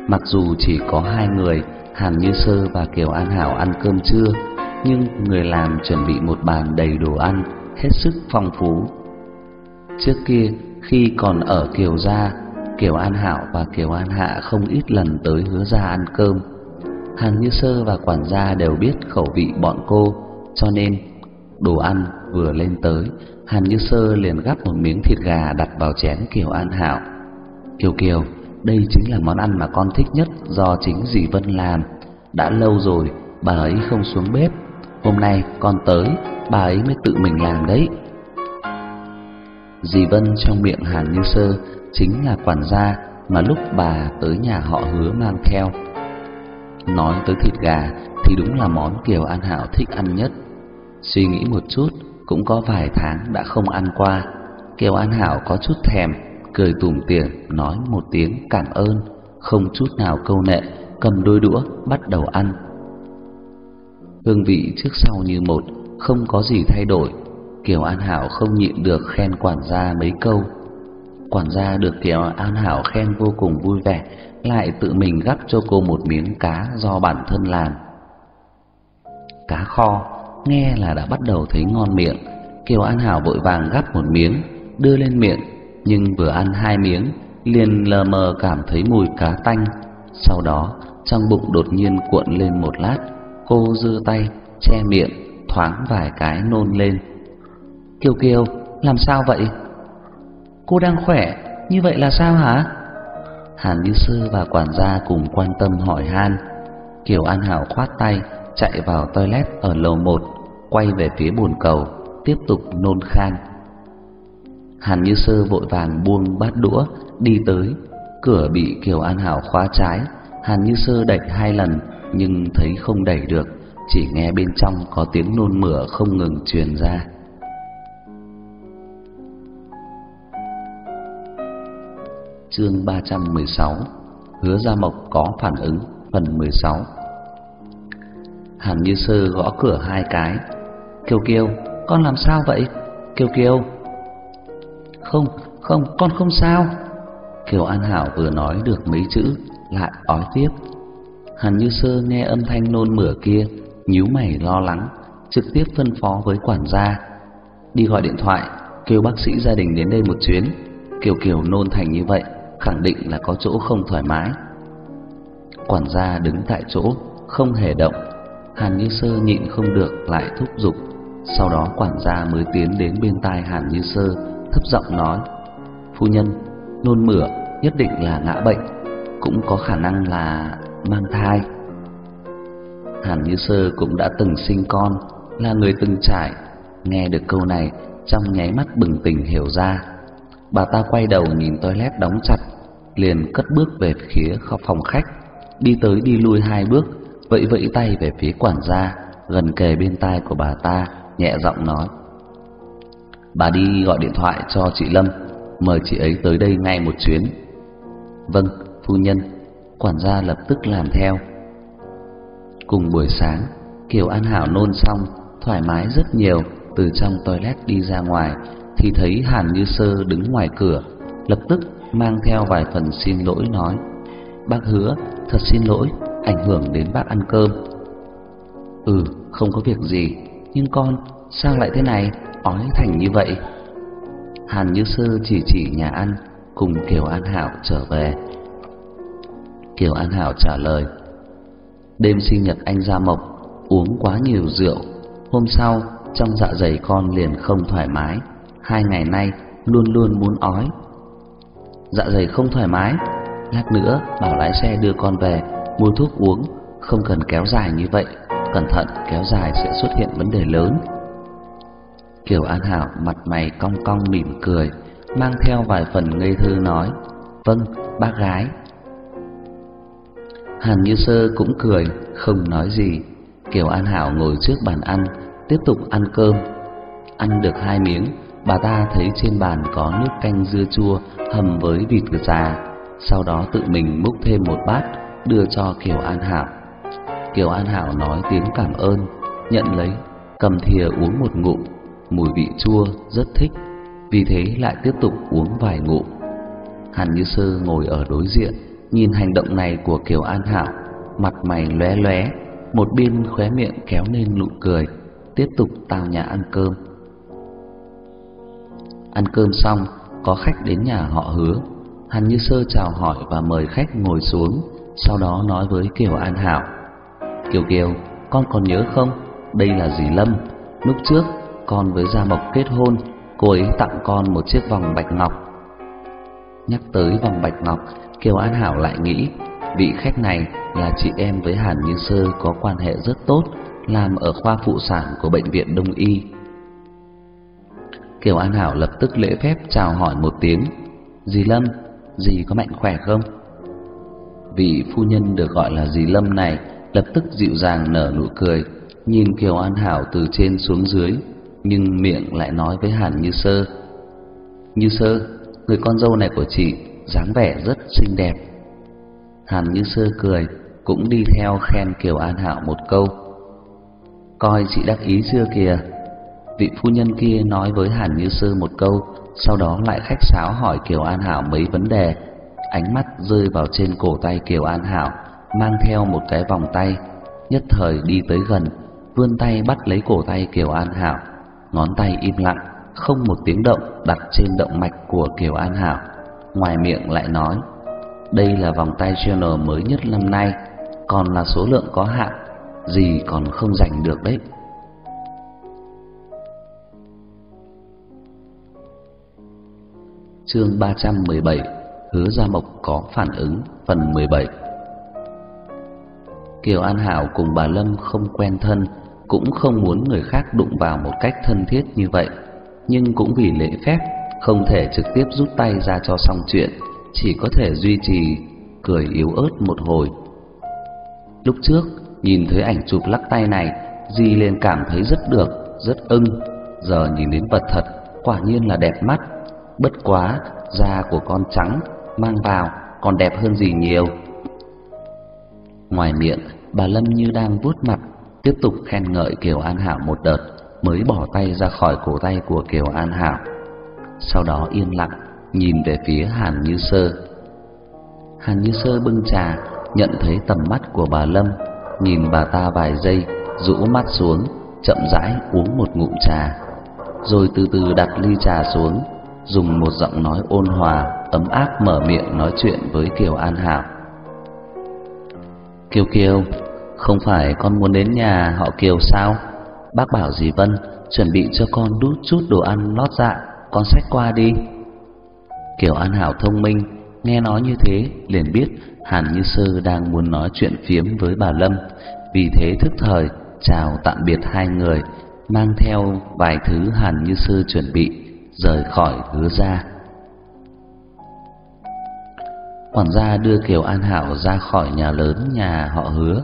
Mặc dù chỉ có hai người, Hàn Như Sơ và Kiều An Hảo ăn cơm trưa, nhưng người làm chuẩn bị một bàn đầy đồ ăn, hết sức phong phú. Trước kia, khi còn ở Kiều gia, Kiều An Hảo và Kiều An Hạ không ít lần tới hứa ra ăn cơm. Hàn Như Sơ và quản gia đều biết khẩu vị bọn cô, cho nên đồ ăn vừa lên tới, Hàn Như Sơ liền gắp một miếng thịt gà đặt vào chén Kiều An Hảo. "Kiều Kiều, đây chính là món ăn mà con thích nhất do chính dì Vân làm. Đã lâu rồi bà ấy không xuống bếp, hôm nay con tới, bà ấy mới tự mình làm đấy." Dì Vân trong miệng Hàn Như Sơ chính là quản gia mà lúc bà tới nhà họ Hứa mang theo. Nói tới thịt gà thì đúng là món Kiều An Hảo thích ăn nhất. Suy nghĩ một chút, cũng có vài tháng đã không ăn qua. Kiều An Hảo có chút thèm, cười tủm tỉm nói một tiếng cảm ơn, không chút nào câu nệ, cầm đôi đũa bắt đầu ăn. Hương vị trước sau như một, không có gì thay đổi. Kiều An Hảo không nhịn được khen quản gia mấy câu. Quản gia được Kiều An Hảo khen vô cùng vui vẻ, lại tự mình gắp cho cô một miếng cá do bản thân làm. Cá kho, nghe là đã bắt đầu thấy ngon miệng. Kiều An Hảo vội vàng gắp một miếng, đưa lên miệng, nhưng vừa ăn hai miếng, liền lờ mờ cảm thấy mùi cá tanh. Sau đó, trong bụng đột nhiên cuộn lên một lát, cô giơ tay che miệng, thoáng vài cái nôn lên. Kiều Kiều, làm sao vậy? Cô đang khỏe, như vậy là sao hả? Hàn Như sơ và quản gia cùng quan tâm hỏi han. Kiều An Hảo khoát tay, chạy vào toilet ở lầu một, quay về phía bồn cầu, tiếp tục nôn khan. Hàn Như Sơ vội vàng buông bát đũa, đi tới, cửa bị Kiều An Hảo khóa trái. Hàn Như Sơ đẩy hai lần nhưng thấy không đẩy được, chỉ nghe bên trong có tiếng nôn mửa không ngừng truyền ra. Chương 316 Hứa Gia Mộc có phản ứng Phần 16 Hàn Như Sơ gõ cửa hai cái. Kiều Kiều Con làm sao vậy? Kiều Kiều. Không không con không sao. Kiều An Hảo vừa nói được mấy chữ Lại ói tiếp. Hàn Như Sơ nghe âm thanh nôn mửa kia nhíu mày lo lắng Trực tiếp phân phó với quản gia. Đi gọi điện thoại Kêu bác sĩ gia đình đến đây một chuyến. Kiều Kiều nôn thành như vậy khẳng định là có chỗ không thoải mái. Quản gia đứng tại chỗ, không hề động. Hàn Như Sơ nhịn không được lại thúc giục, sau đó quản gia mới tiến đến bên tai Hàn Như Sơ, thấp giọng nói: "Phu nhân, nôn mửa nhất định là ngã bệnh, cũng có khả năng là mang thai." Hàn Như Sơ cũng đã từng sinh con, là người từng trải, nghe được câu này trong nháy mắt bừng tỉnh hiểu ra. Bà ta quay đầu nhìn toilet đóng chặt, liền cất bước về phía phòng khách, đi tới đi lui hai bước, vẫy vẫy tay về phía quản gia, gần kề bên tai của bà ta, nhẹ giọng nói: "Bà đi gọi điện thoại cho chị Lâm, mời chị ấy tới đây ngay một chuyến." "Vâng, phu nhân." Quản gia lập tức làm theo. Cùng buổi sáng, Kiều An Hảo nôn xong, thoải mái rất nhiều, từ trong toilet đi ra ngoài thì thấy Hàn Như Sơ đứng ngoài cửa, lập tức mang theo vài phần xin lỗi nói: "Bác hứa, thật xin lỗi, ảnh hưởng đến bác ăn cơm." "Ừ, không có việc gì, nhưng con sao lại thế này, ói thành như vậy?" Hàn Như Sơ chỉ chỉ nhà ăn, cùng Kiều An Hảo trở về. Kiều An Hảo trả lời: "Đêm sinh nhật anh Gia Mộc, uống quá nhiều rượu, hôm sau trong dạ dày con liền không thoải mái, hai ngày nay luôn luôn muốn ói, dạ dày không thoải mái, lát nữa bảo lái xe đưa con về mua thuốc uống, không cần kéo dài như vậy, cẩn thận kéo dài sẽ xuất hiện vấn đề lớn. Kiều An Hảo mặt mày cong cong mỉm cười, mang theo vài phần ngây thơ nói: "Vâng, bác gái." Hàn Như Sơ cũng cười, không nói gì. Kiều An Hảo ngồi trước bàn ăn, tiếp tục ăn cơm. Ăn được hai miếng, bà ta thấy trên bàn có nước canh dưa chua hầm với vịt già, sau đó tự mình múc thêm một bát đưa cho Kiều An Hảo. Kiều An Hảo nói tiếng cảm ơn, nhận lấy, cầm thìa uống một ngụm, mùi vị chua rất thích, vì thế lại tiếp tục uống vài ngụm. Hàn Như Sơ ngồi ở đối diện, nhìn hành động này của Kiều An Hảo, mặt mày lóe lóe, một bên khóe miệng kéo lên nụ cười, tiếp tục tao nhã ăn cơm. Ăn cơm xong, có khách đến nhà họ Hứa. Hàn Như Sơ chào hỏi và mời khách ngồi xuống, sau đó nói với Kiều An Hảo: Kiều Kiều, con còn nhớ không? Đây là dì Lâm. Lúc trước con với Gia Mộc kết hôn, cô ấy tặng con một chiếc vòng bạch ngọc. Nhắc tới vòng bạch ngọc, Kiều An Hảo lại nghĩ vị khách này là chị em với Hàn Như Sơ có quan hệ rất tốt, làm ở khoa phụ sản của bệnh viện Đông y. Kiều An Hảo lập tức lễ phép chào hỏi một tiếng, "Dì Lâm, dì có mạnh khỏe không?" Vị phu nhân được gọi là dì Lâm này lập tức dịu dàng nở nụ cười, nhìn Kiều An Hảo từ trên xuống dưới, nhưng miệng lại nói với Hàn Như Sơ: "Như Sơ, người con dâu này của chị dáng vẻ rất xinh đẹp." Hàn Như Sơ cười, cũng đi theo khen Kiều An Hảo một câu. "Coi chị đắc ý chưa kìa." Vị phu nhân kia nói với Hàn Như Sơ một câu, sau đó lại khách sáo hỏi Kiều An Hảo mấy vấn đề. Ánh mắt rơi vào trên cổ tay Kiều An Hảo, mang theo một cái vòng tay, nhất thời đi tới gần, vươn tay bắt lấy cổ tay Kiều An Hảo, ngón tay im lặng, không một tiếng động đặt trên động mạch của Kiều An Hảo. Ngoài miệng lại nói: "Đây là vòng tay Chanel mới nhất năm nay, còn là số lượng có hạn, gì còn không giành được đấy." Chương 317 Hứa Gia Mộc có phản ứng phần 17 Kiều An Hảo cùng bà Lâm không quen thân Cũng không muốn người khác đụng vào một cách thân thiết như vậy Nhưng cũng vì lễ phép Không thể trực tiếp rút tay ra cho xong chuyện Chỉ có thể duy trì cười yếu ớt một hồi. Lúc trước nhìn thấy ảnh chụp lắc tay này Di liền cảm thấy rất được, rất ưng Giờ nhìn đến vật thật quả nhiên là đẹp mắt. Bất quá, da của con trắng, mang vào còn đẹp hơn gì nhiều. Ngoài miệng, bà Lâm như đang vuốt mặt, tiếp tục khen ngợi Kiều An Hảo một đợt, mới bỏ tay ra khỏi cổ tay của Kiều An Hảo. Sau đó yên lặng, nhìn về phía Hàn Như Sơ. Hàn Như Sơ bưng trà, nhận thấy tầm mắt của bà Lâm, nhìn bà ta vài giây, rũ mắt xuống, chậm rãi uống một ngụm trà, rồi từ từ đặt ly trà xuống, dùng một giọng nói ôn hòa, ấm áp mở miệng nói chuyện với Kiều An Hảo. Kiều Kiều, không phải con muốn đến nhà họ Kiều sao? Bác bảo dì Vân chuẩn bị cho con đút chút đồ ăn lót dạ, con xách qua đi. Kiều An Hảo thông minh, nghe nói như thế liền biết Hàn Như Sơ đang muốn nói chuyện phiếm với bà Lâm, vì thế thức thời chào tạm biệt hai người, mang theo vài thứ Hàn Như Sơ chuẩn bị rời khỏi hứa gia. Quản gia đưa Kiều An Hảo ra khỏi nhà lớn nhà họ hứa,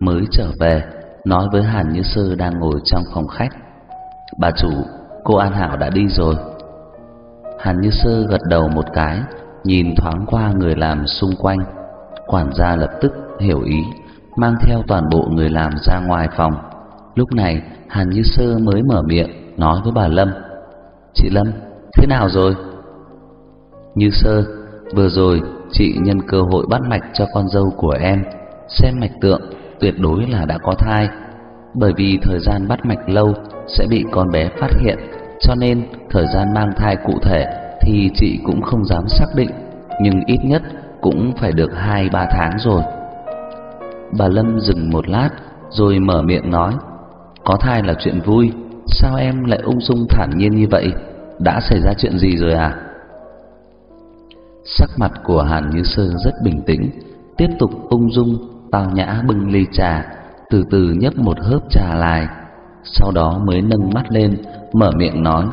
mới trở về, nói với Hàn Như Sơ đang ngồi trong phòng khách. Bà chủ, cô An Hảo đã đi rồi. Hàn Như Sơ gật đầu một cái, nhìn thoáng qua người làm xung quanh. Quản gia lập tức hiểu ý, mang theo toàn bộ người làm ra ngoài phòng. Lúc này, Hàn Như Sơ mới mở miệng nói với bà Lâm: Chị Lâm, thế nào rồi? Như sơ, vừa rồi chị nhân cơ hội bắt mạch cho con dâu của em, xem mạch tượng tuyệt đối là đã có thai. Bởi vì thời gian bắt mạch lâu sẽ bị con bé phát hiện, cho nên thời gian mang thai cụ thể thì chị cũng không dám xác định, nhưng ít nhất cũng phải được 2-3 tháng rồi. Bà Lâm dừng một lát rồi mở miệng nói, có thai là chuyện vui, sao em lại ung dung thản nhiên như vậy? đã xảy ra chuyện gì rồi à? Sắc mặt của Hàn Như Sơ rất bình tĩnh, tiếp tục ung dung tao nhã bưng ly trà, từ từ nhấp một hớp trà lại, sau đó mới nâng mắt lên, mở miệng nói: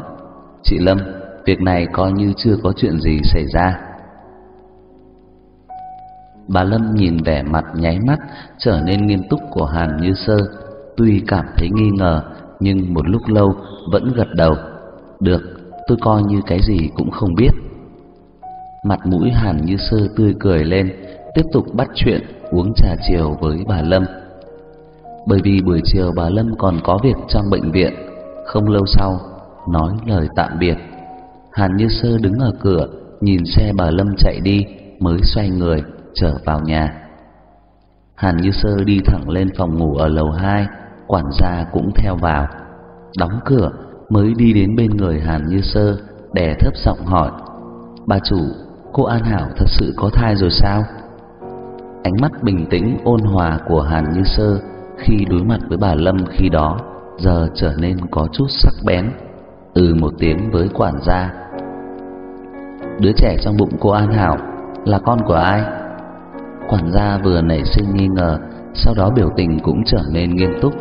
"Chị Lâm, việc này coi như chưa có chuyện gì xảy ra." Bà Lâm nhìn vẻ mặt nháy mắt trở nên nghiêm túc của Hàn Như Sơ, tuy cảm thấy nghi ngờ, nhưng một lúc lâu vẫn gật đầu. "Được, tôi coi như cái gì cũng không biết. Mặt mũi Hàn Như Sơ tươi cười lên, tiếp tục bắt chuyện uống trà chiều với bà Lâm. Bởi vì buổi chiều bà Lâm còn có việc trong bệnh viện, không lâu sau nói lời tạm biệt. Hàn Như Sơ đứng ở cửa, nhìn xe bà Lâm chạy đi, mới xoay người trở vào nhà. Hàn Như Sơ đi thẳng lên phòng ngủ ở lầu 2, quản gia cũng theo vào. Đóng cửa, mới đi đến bên người Hàn Như Sơ, đè thấp giọng hỏi: "Bà chủ, cô An Hảo thật sự có thai rồi sao?" Ánh mắt bình tĩnh ôn hòa của Hàn Như Sơ khi đối mặt với bà Lâm khi đó giờ trở nên có chút sắc bén. Ừ một tiếng với quản gia. Đứa trẻ trong bụng cô An Hảo là con của ai? Quản gia vừa nảy sinh nghi ngờ, sau đó biểu tình cũng trở nên nghiêm túc.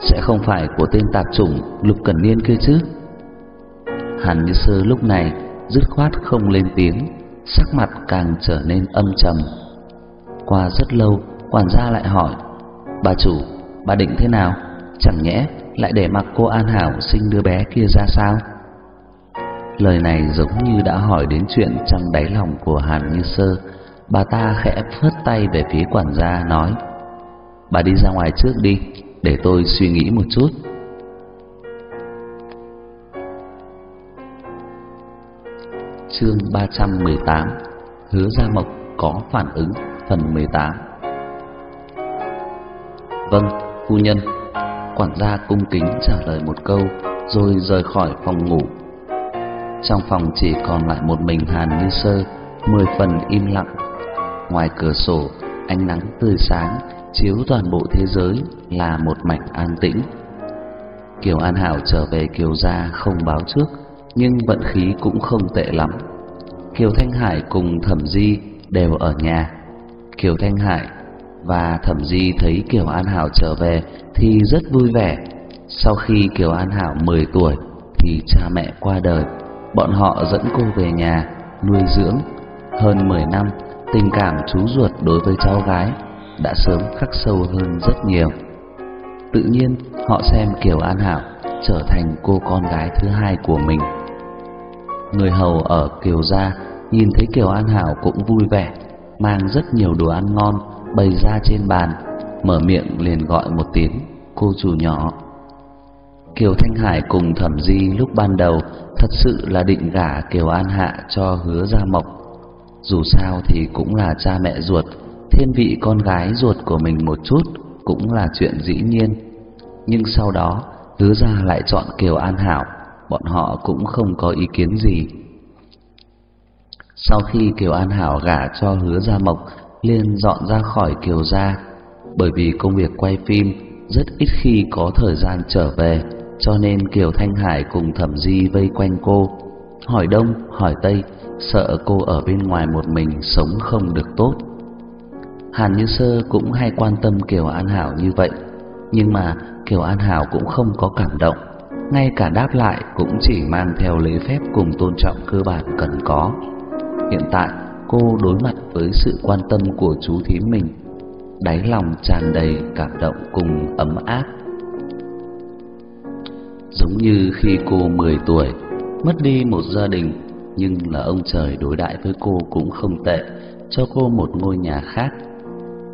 Sẽ không phải của tên tạp chủng Lục Cẩn Niên kia chứ? Hàn Như Sơ lúc này dứt khoát không lên tiếng, sắc mặt càng trở nên âm trầm. Qua rất lâu, quản gia lại hỏi: "Bà chủ, bà định thế nào? Chẳng nhẽ lại để mặc cô An Hảo sinh đứa bé kia ra sao?" Lời này giống như đã hỏi đến chuyện trong đáy lòng của Hàn Như Sơ. Bà ta khẽ phất tay về phía quản gia nói: "Bà đi ra ngoài trước đi, để tôi suy nghĩ một chút." Chương 318 Hứa Gia Mộc có phản ứng phần 18 Vâng, phu nhân. Quản gia cung kính trả lời một câu Rồi rời khỏi phòng ngủ. Trong phòng chỉ còn lại một mình Hàn Như Sơ Mười phần im lặng. Ngoài cửa sổ Ánh nắng tươi sáng Chiếu toàn bộ thế giới Là một mảnh an tĩnh. Kiều An Hảo trở về Kiều Gia không báo trước nhưng vận khí cũng không tệ lắm. Kiều Thanh Hải cùng Thẩm Di đều ở nhà. Kiều Thanh Hải và Thẩm Di thấy Kiều An Hảo trở về thì rất vui vẻ. Sau khi Kiều An Hảo 10 tuổi thì cha mẹ qua đời, bọn họ dẫn cô về nhà nuôi dưỡng. Hơn 10 năm, tình cảm chú ruột đối với cháu gái đã sớm khắc sâu hơn rất nhiều. Tự nhiên, họ xem Kiều An Hảo trở thành cô con gái thứ hai của mình. Người hầu ở Kiều gia nhìn thấy Kiều An Hảo cũng vui vẻ, mang rất nhiều đồ ăn ngon bày ra trên bàn, mở miệng liền gọi một tiếng cô chủ nhỏ. Kiều Thanh Hải cùng Thẩm Di lúc ban đầu thật sự là định gả Kiều An Hạ cho Hứa Gia Mộc. Dù sao thì cũng là cha mẹ ruột, thiên vị con gái ruột của mình một chút cũng là chuyện dĩ nhiên. Nhưng sau đó, Hứa gia lại chọn Kiều An Hảo bọn họ cũng không có ý kiến gì. Sau khi Kiều An Hảo gả cho Hứa Gia Mộc, liền dọn ra khỏi Kiều gia, bởi vì công việc quay phim rất ít khi có thời gian trở về, cho nên Kiều Thanh Hải cùng Thẩm Di vây quanh cô, hỏi đông hỏi tây, sợ cô ở bên ngoài một mình sống không được tốt. Hàn Như Sơ cũng hay quan tâm Kiều An Hảo như vậy, nhưng mà Kiều An Hảo cũng không có cảm động ngay cả đáp lại cũng chỉ mang theo lễ phép cùng tôn trọng cơ bản cần có. Hiện tại, cô đối mặt với sự quan tâm của chú thím mình, đáy lòng tràn đầy cảm động cùng ấm áp. Giống như khi cô 10 tuổi, mất đi một gia đình, nhưng là ông trời đối đãi với cô cũng không tệ, cho cô một ngôi nhà khác.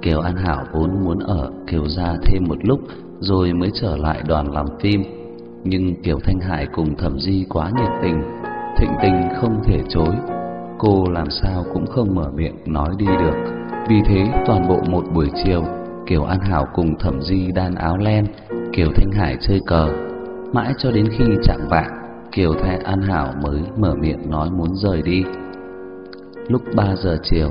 Kiều An Hảo vốn muốn ở Kiều gia thêm một lúc rồi mới trở lại đoàn làm phim nhưng Kiều Thanh Hải cùng Thẩm Di quá nhiệt tình, thịnh tình không thể chối. Cô làm sao cũng không mở miệng nói đi được. Vì thế toàn bộ một buổi chiều, Kiều An Hảo cùng Thẩm Di đan áo len, Kiều Thanh Hải chơi cờ. Mãi cho đến khi chạng vạng, Kiều Thanh An Hảo mới mở miệng nói muốn rời đi. Lúc 3 giờ chiều,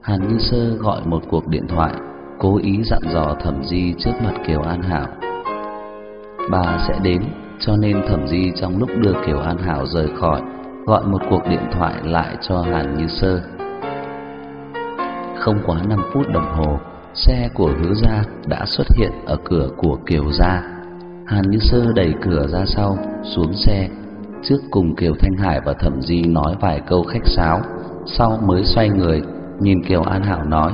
Hàn Như Sơ gọi một cuộc điện thoại, cố ý dặn dò Thẩm Di trước mặt Kiều An Hảo. Bà sẽ đến cho nên Thẩm Di trong lúc đưa Kiều An Hảo rời khỏi, gọi một cuộc điện thoại lại cho Hàn Như Sơ. Không quá 5 phút đồng hồ, xe của Hứa gia đã xuất hiện ở cửa của Kiều gia. Hàn Như Sơ đẩy cửa ra sau, xuống xe, trước cùng Kiều Thanh Hải và Thẩm Di nói vài câu khách sáo, sau mới xoay người, nhìn Kiều An Hảo nói: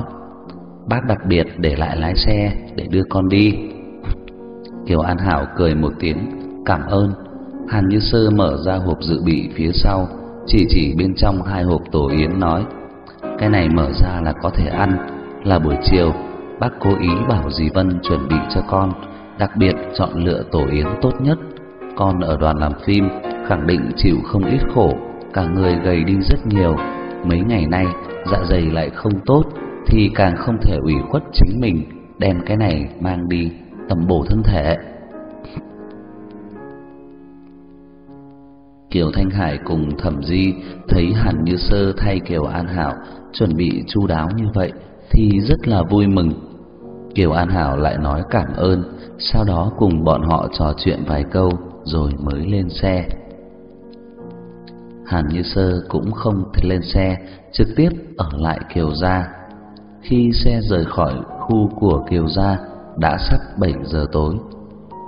"Bác đặc biệt để lại lái xe để đưa con đi." Kiều An Hảo cười một tiếng, Cảm ơn. Hàn Như Sơ mở ra hộp dự bị phía sau, chỉ chỉ bên trong hai hộp tổ yến nói: "Cái này mở ra là có thể ăn, là buổi chiều bác cố ý bảo dì Vân chuẩn bị cho con, đặc biệt chọn lựa tổ yến tốt nhất. Con ở đoàn làm phim khẳng định chịu không ít khổ, cả người gầy đi rất nhiều, mấy ngày nay dạ dày lại không tốt thì càng không thể ủy khuất chính mình đem cái này mang đi tầm bổ thân thể." Kiều Thanh Hải cùng Thẩm Di thấy Hàn Như Sơ thay Kiều An Hảo chuẩn bị chu đáo như vậy thì rất là vui mừng. Kiều An Hảo lại nói cảm ơn, sau đó cùng bọn họ trò chuyện vài câu rồi mới lên xe. Hàn Như Sơ cũng không lên xe, trực tiếp ở lại Kiều gia. Khi xe rời khỏi khu của Kiều gia đã sắp 7 giờ tối.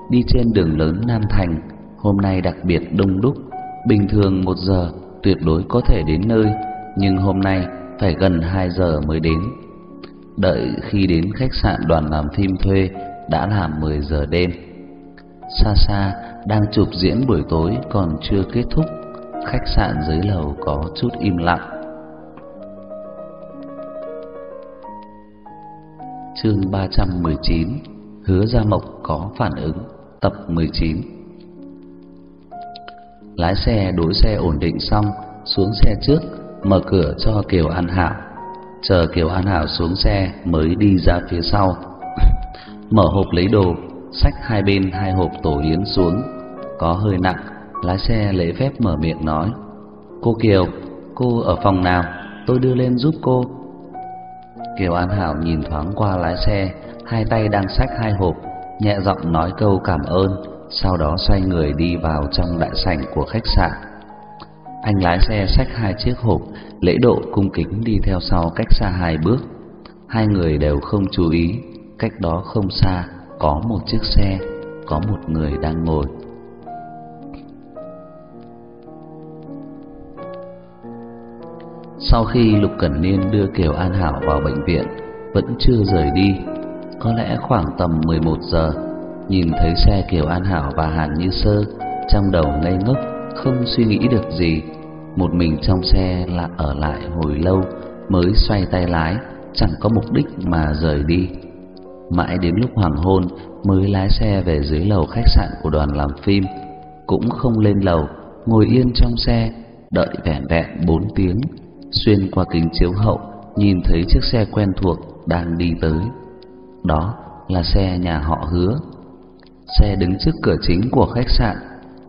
Đi trên đường lớn Nam Thành, hôm nay đặc biệt đông đúc, bình thường một giờ tuyệt đối có thể đến nơi, nhưng hôm nay phải gần 2 giờ mới đến. Đợi khi đến khách sạn đoàn làm phim thuê đã là 10 giờ đêm. Xa xa đang chụp diễn buổi tối còn chưa kết thúc, khách sạn dưới lầu có chút im lặng. Chương 319: Hứa Gia Mộc có phản ứng, tập 19. Lái xe đối xe ổn định xong, xuống xe trước, mở cửa cho Kiều An Hảo. Chờ Kiều An Hảo xuống xe mới đi ra phía sau. Mở hộp lấy đồ, xách hai bên hai hộp tổ yến xuống, có hơi nặng, lái xe lễ phép mở miệng nói: "Cô Kiều, cô ở phòng nào? Tôi đưa lên giúp cô." Kiều An Hảo nhìn thoáng qua lái xe, hai tay đang xách hai hộp, nhẹ giọng nói câu cảm ơn, sau đó xoay người đi vào trong đại sảnh của khách sạn. Anh lái xe xách hai chiếc hộp, lễ độ cung kính đi theo sau cách xa hai bước. Hai người đều không chú ý, cách đó không xa có một chiếc xe, có một người đang ngồi. Sau khi Lục Cẩn Niên đưa Kiều An Hảo vào bệnh viện, vẫn chưa rời đi. Có lẽ khoảng tầm 11 giờ, nhìn thấy xe Kiều An Hảo và Hàn Như Sơ, trong đầu ngây ngốc, không suy nghĩ được gì. Một mình trong xe là ở lại hồi lâu mới xoay tay lái, chẳng có mục đích mà rời đi. Mãi đến lúc hoàng hôn mới lái xe về dưới lầu khách sạn của đoàn làm phim, cũng không lên lầu, ngồi yên trong xe, đợi vẻn vẹn 4 tiếng xuyên qua kính chiếu hậu nhìn thấy chiếc xe quen thuộc đang đi tới. Đó là xe nhà họ Hứa. Xe đứng trước cửa chính của khách sạn,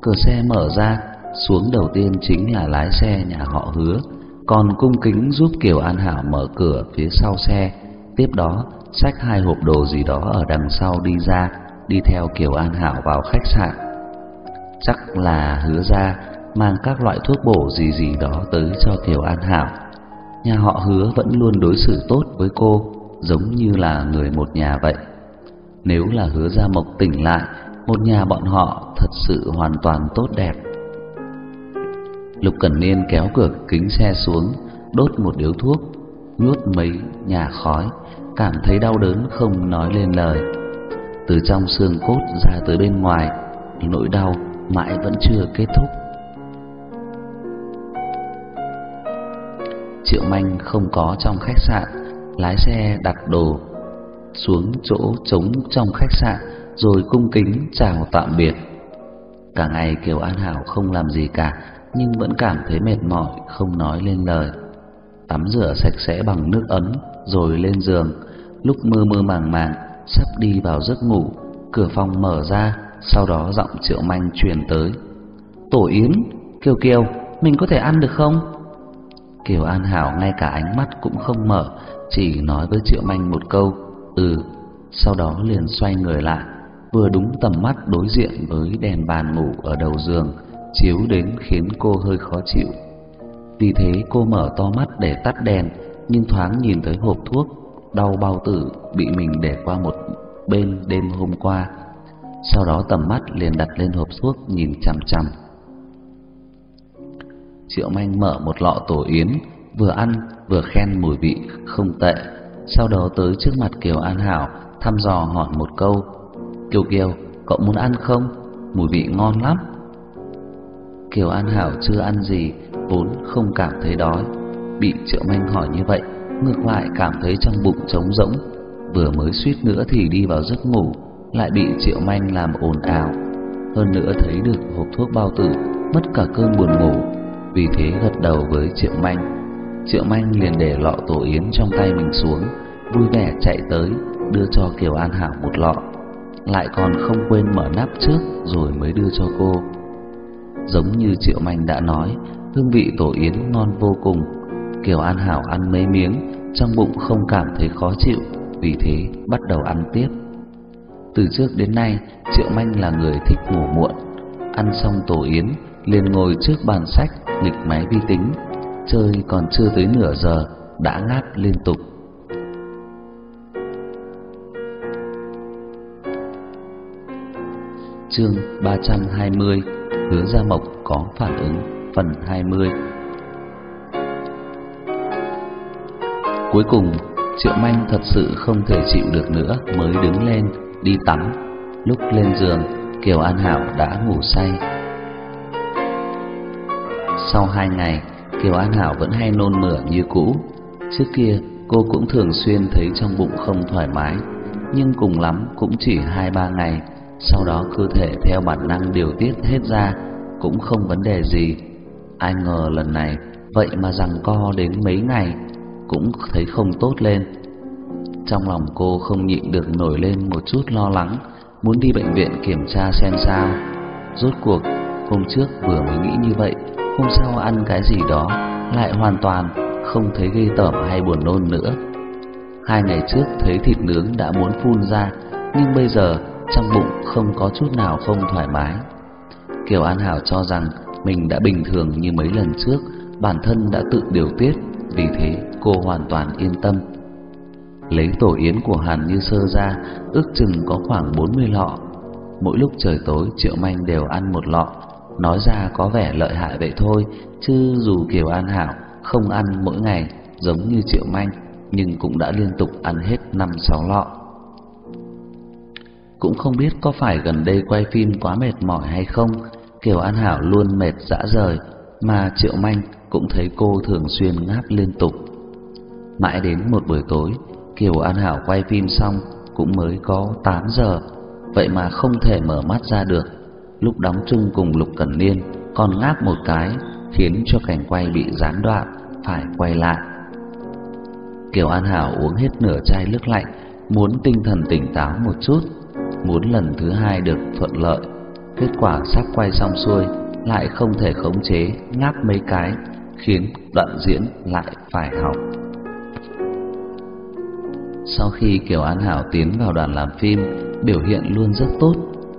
cửa xe mở ra, xuống đầu tiên chính là lái xe nhà họ Hứa, còn cung kính giúp Kiều An Hảo mở cửa phía sau xe, tiếp đó xách hai hộp đồ gì đó ở đằng sau đi ra, đi theo Kiều An Hảo vào khách sạn. Chắc là Hứa ra mang các loại thuốc bổ gì gì đó tới cho Kiều An Hảo. Nhà họ Hứa vẫn luôn đối xử tốt với cô, giống như là người một nhà vậy. Nếu là Hứa Gia Mộc tỉnh lại, một nhà bọn họ thật sự hoàn toàn tốt đẹp. Lục Cẩn Niên kéo cửa kính xe xuống, đốt một điếu thuốc, nuốt mấy nhà khói, cảm thấy đau đớn không nói lên lời. Từ trong xương cốt ra tới bên ngoài, nỗi đau mãi vẫn chưa kết thúc. Triệu Manh không có trong khách sạn, lái xe đặt đồ xuống chỗ trống trong khách sạn rồi cung kính chào tạm biệt. Cả ngày Kiều An Hảo không làm gì cả, nhưng vẫn cảm thấy mệt mỏi không nói lên lời. Tắm rửa sạch sẽ bằng nước ấm rồi lên giường, lúc mơ mơ màng màng sắp đi vào giấc ngủ, cửa phòng mở ra, sau đó giọng Triệu Manh truyền tới. "Tổ Yến, Kiều Kiều, mình có thể ăn được không?" Kiều An Hảo ngay cả ánh mắt cũng không mở, chỉ nói với Triệu Manh một câu, "Ừ." Sau đó liền xoay người lại, vừa đúng tầm mắt đối diện với đèn bàn ngủ ở đầu giường, chiếu đến khiến cô hơi khó chịu. Vì thế cô mở to mắt để tắt đèn, nhưng thoáng nhìn thấy hộp thuốc đau bao tử bị mình để qua một bên đêm hôm qua. Sau đó tầm mắt liền đặt lên hộp thuốc nhìn chằm chằm. Triệu Manh mở một lọ tổ yến, vừa ăn vừa khen mùi vị không tệ. Sau đó tới trước mặt Kiều An Hảo, thăm dò hỏi một câu: "Kiều Kiều, cậu muốn ăn không? Mùi vị ngon lắm." Kiều An Hảo chưa ăn gì, vốn không cảm thấy đói, bị Triệu Manh hỏi như vậy, ngược lại cảm thấy trong bụng trống rỗng, vừa mới suýt nữa thì đi vào giấc ngủ, lại bị Triệu Manh làm ồn ào. Hơn nữa thấy được hộp thuốc bao tử, mất cả cơn buồn ngủ, vì thế gật đầu với Triệu Manh. Triệu Manh liền để lọ tổ yến trong tay mình xuống, vui vẻ chạy tới đưa cho Kiều An Hảo một lọ, lại còn không quên mở nắp trước rồi mới đưa cho cô. Giống như Triệu Manh đã nói, hương vị tổ yến ngon vô cùng. Kiều An Hảo ăn mấy miếng, trong bụng không cảm thấy khó chịu, vì thế bắt đầu ăn tiếp. Từ trước đến nay, Triệu Manh là người thích ngủ muộn. Ăn xong tổ yến, liền ngồi trước bàn sách, nghịch máy vi tính, chơi còn chưa tới nửa giờ đã ngáp liên tục. Chương 320: Hứa Gia Mộc có phản ứng, phần 20. Cuối cùng, Triệu Manh thật sự không thể chịu được nữa mới đứng lên đi tắm. Lúc lên giường, Kiều An Hảo đã ngủ say. Sau hai ngày, Kiều An Hảo vẫn hay nôn mửa như cũ. Trước kia, cô cũng thường xuyên thấy trong bụng không thoải mái, nhưng cùng lắm cũng chỉ hai ba ngày, sau đó cơ thể theo bản năng điều tiết hết ra, cũng không vấn đề gì. Ai ngờ lần này vậy mà rằng co đến mấy ngày cũng thấy không tốt lên. Trong lòng cô không nhịn được nổi lên một chút lo lắng, muốn đi bệnh viện kiểm tra xem sao. Rốt cuộc, hôm trước vừa mới nghĩ như vậy, hôm sau ăn cái gì đó lại hoàn toàn không thấy ghê tởm hay buồn nôn nữa. Hai ngày trước thấy thịt nướng đã muốn phun ra, nhưng bây giờ trong bụng không có chút nào không thoải mái. Kiều An Hảo cho rằng mình đã bình thường như mấy lần trước, bản thân đã tự điều tiết, vì thế cô hoàn toàn yên tâm. Lấy tổ yến của Hàn Như Sơ ra, ước chừng có khoảng 40 lọ. Mỗi lúc trời tối Triệu Manh đều ăn một lọ, nói ra có vẻ lợi hại vậy thôi, chứ dù Kiều An Hảo không ăn mỗi ngày giống như Triệu Manh, nhưng cũng đã liên tục ăn hết năm sáu lọ. Cũng không biết có phải gần đây quay phim quá mệt mỏi hay không, Kiều An Hảo luôn mệt dã rời, mà Triệu Manh cũng thấy cô thường xuyên ngáp liên tục. Mãi đến một buổi tối, Kiều An Hảo quay phim xong cũng mới có 8 giờ, vậy mà không thể mở mắt ra được. Lúc đóng chung cùng Lục Cẩn Niên, còn ngáp một cái, khiến cho cảnh quay bị gián đoạn, phải quay lại. Kiều An Hảo uống hết nửa chai nước lạnh, muốn tinh thần tỉnh táo một chút, muốn lần thứ hai được thuận lợi. Kết quả sắp quay xong xuôi, lại không thể khống chế, ngáp mấy cái, khiến đoạn diễn lại phải học. Sau khi Kiều An Hảo tiến vào đoàn làm phim, biểu hiện luôn rất tốt,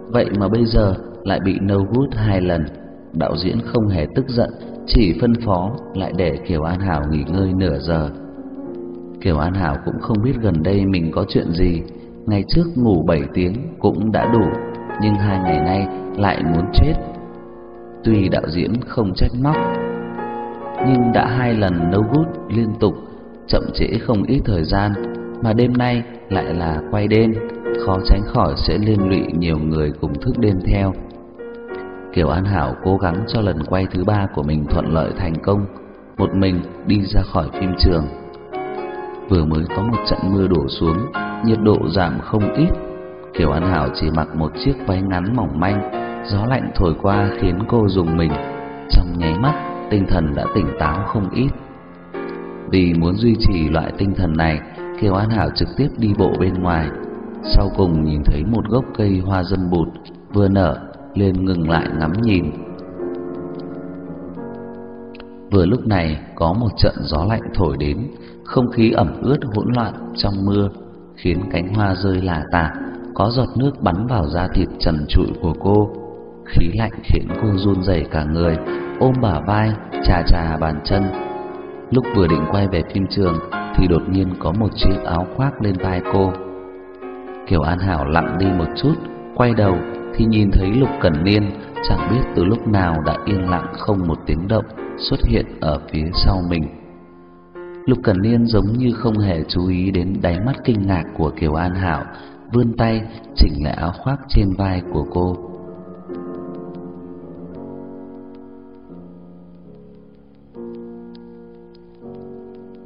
vậy mà bây giờ lại bị no good hai lần. Đạo diễn không hề tức giận, chỉ phân phó lại để Kiều An Hảo nghỉ ngơi nửa giờ. Kiều An Hảo cũng không biết gần đây mình có chuyện gì, ngày trước ngủ 7 tiếng cũng đã đủ, nhưng hai ngày nay lại muốn chết. Tuy đạo diễn không trách móc, nhưng đã hai lần no good liên tục, chậm trễ không ít thời gian mà đêm nay lại là quay đêm, khó tránh khỏi sẽ liên lụy nhiều người cùng thức đêm theo. Kiều An Hảo cố gắng cho lần quay thứ ba của mình thuận lợi thành công, một mình đi ra khỏi phim trường. Vừa mới có một trận mưa đổ xuống, nhiệt độ giảm không ít. Kiều An Hảo chỉ mặc một chiếc váy ngắn mỏng manh, gió lạnh thổi qua khiến cô dùng mình. Trong nháy mắt, tinh thần đã tỉnh táo không ít. Vì muốn duy trì loại tinh thần này, Kiều An Hảo trực tiếp đi bộ bên ngoài, sau cùng nhìn thấy một gốc cây hoa dâm bụt vừa nở, liền ngừng lại ngắm nhìn. Vừa lúc này có một trận gió lạnh thổi đến, không khí ẩm ướt hỗn loạn trong mưa, khiến cánh hoa rơi lả tả, có giọt nước bắn vào da thịt trần trụi của cô. Khí lạnh khiến cô run rẩy cả người, ôm bả vai, chà chà bàn chân. Lúc vừa định quay về phim trường thì đột nhiên có một chiếc áo khoác lên vai cô. Kiều An Hảo lặng đi một chút, quay đầu thì nhìn thấy Lục Cẩn Niên chẳng biết từ lúc nào đã yên lặng không một tiếng động xuất hiện ở phía sau mình. Lục Cẩn Niên giống như không hề chú ý đến đáy mắt kinh ngạc của Kiều An Hảo, vươn tay chỉnh lại áo khoác trên vai của cô.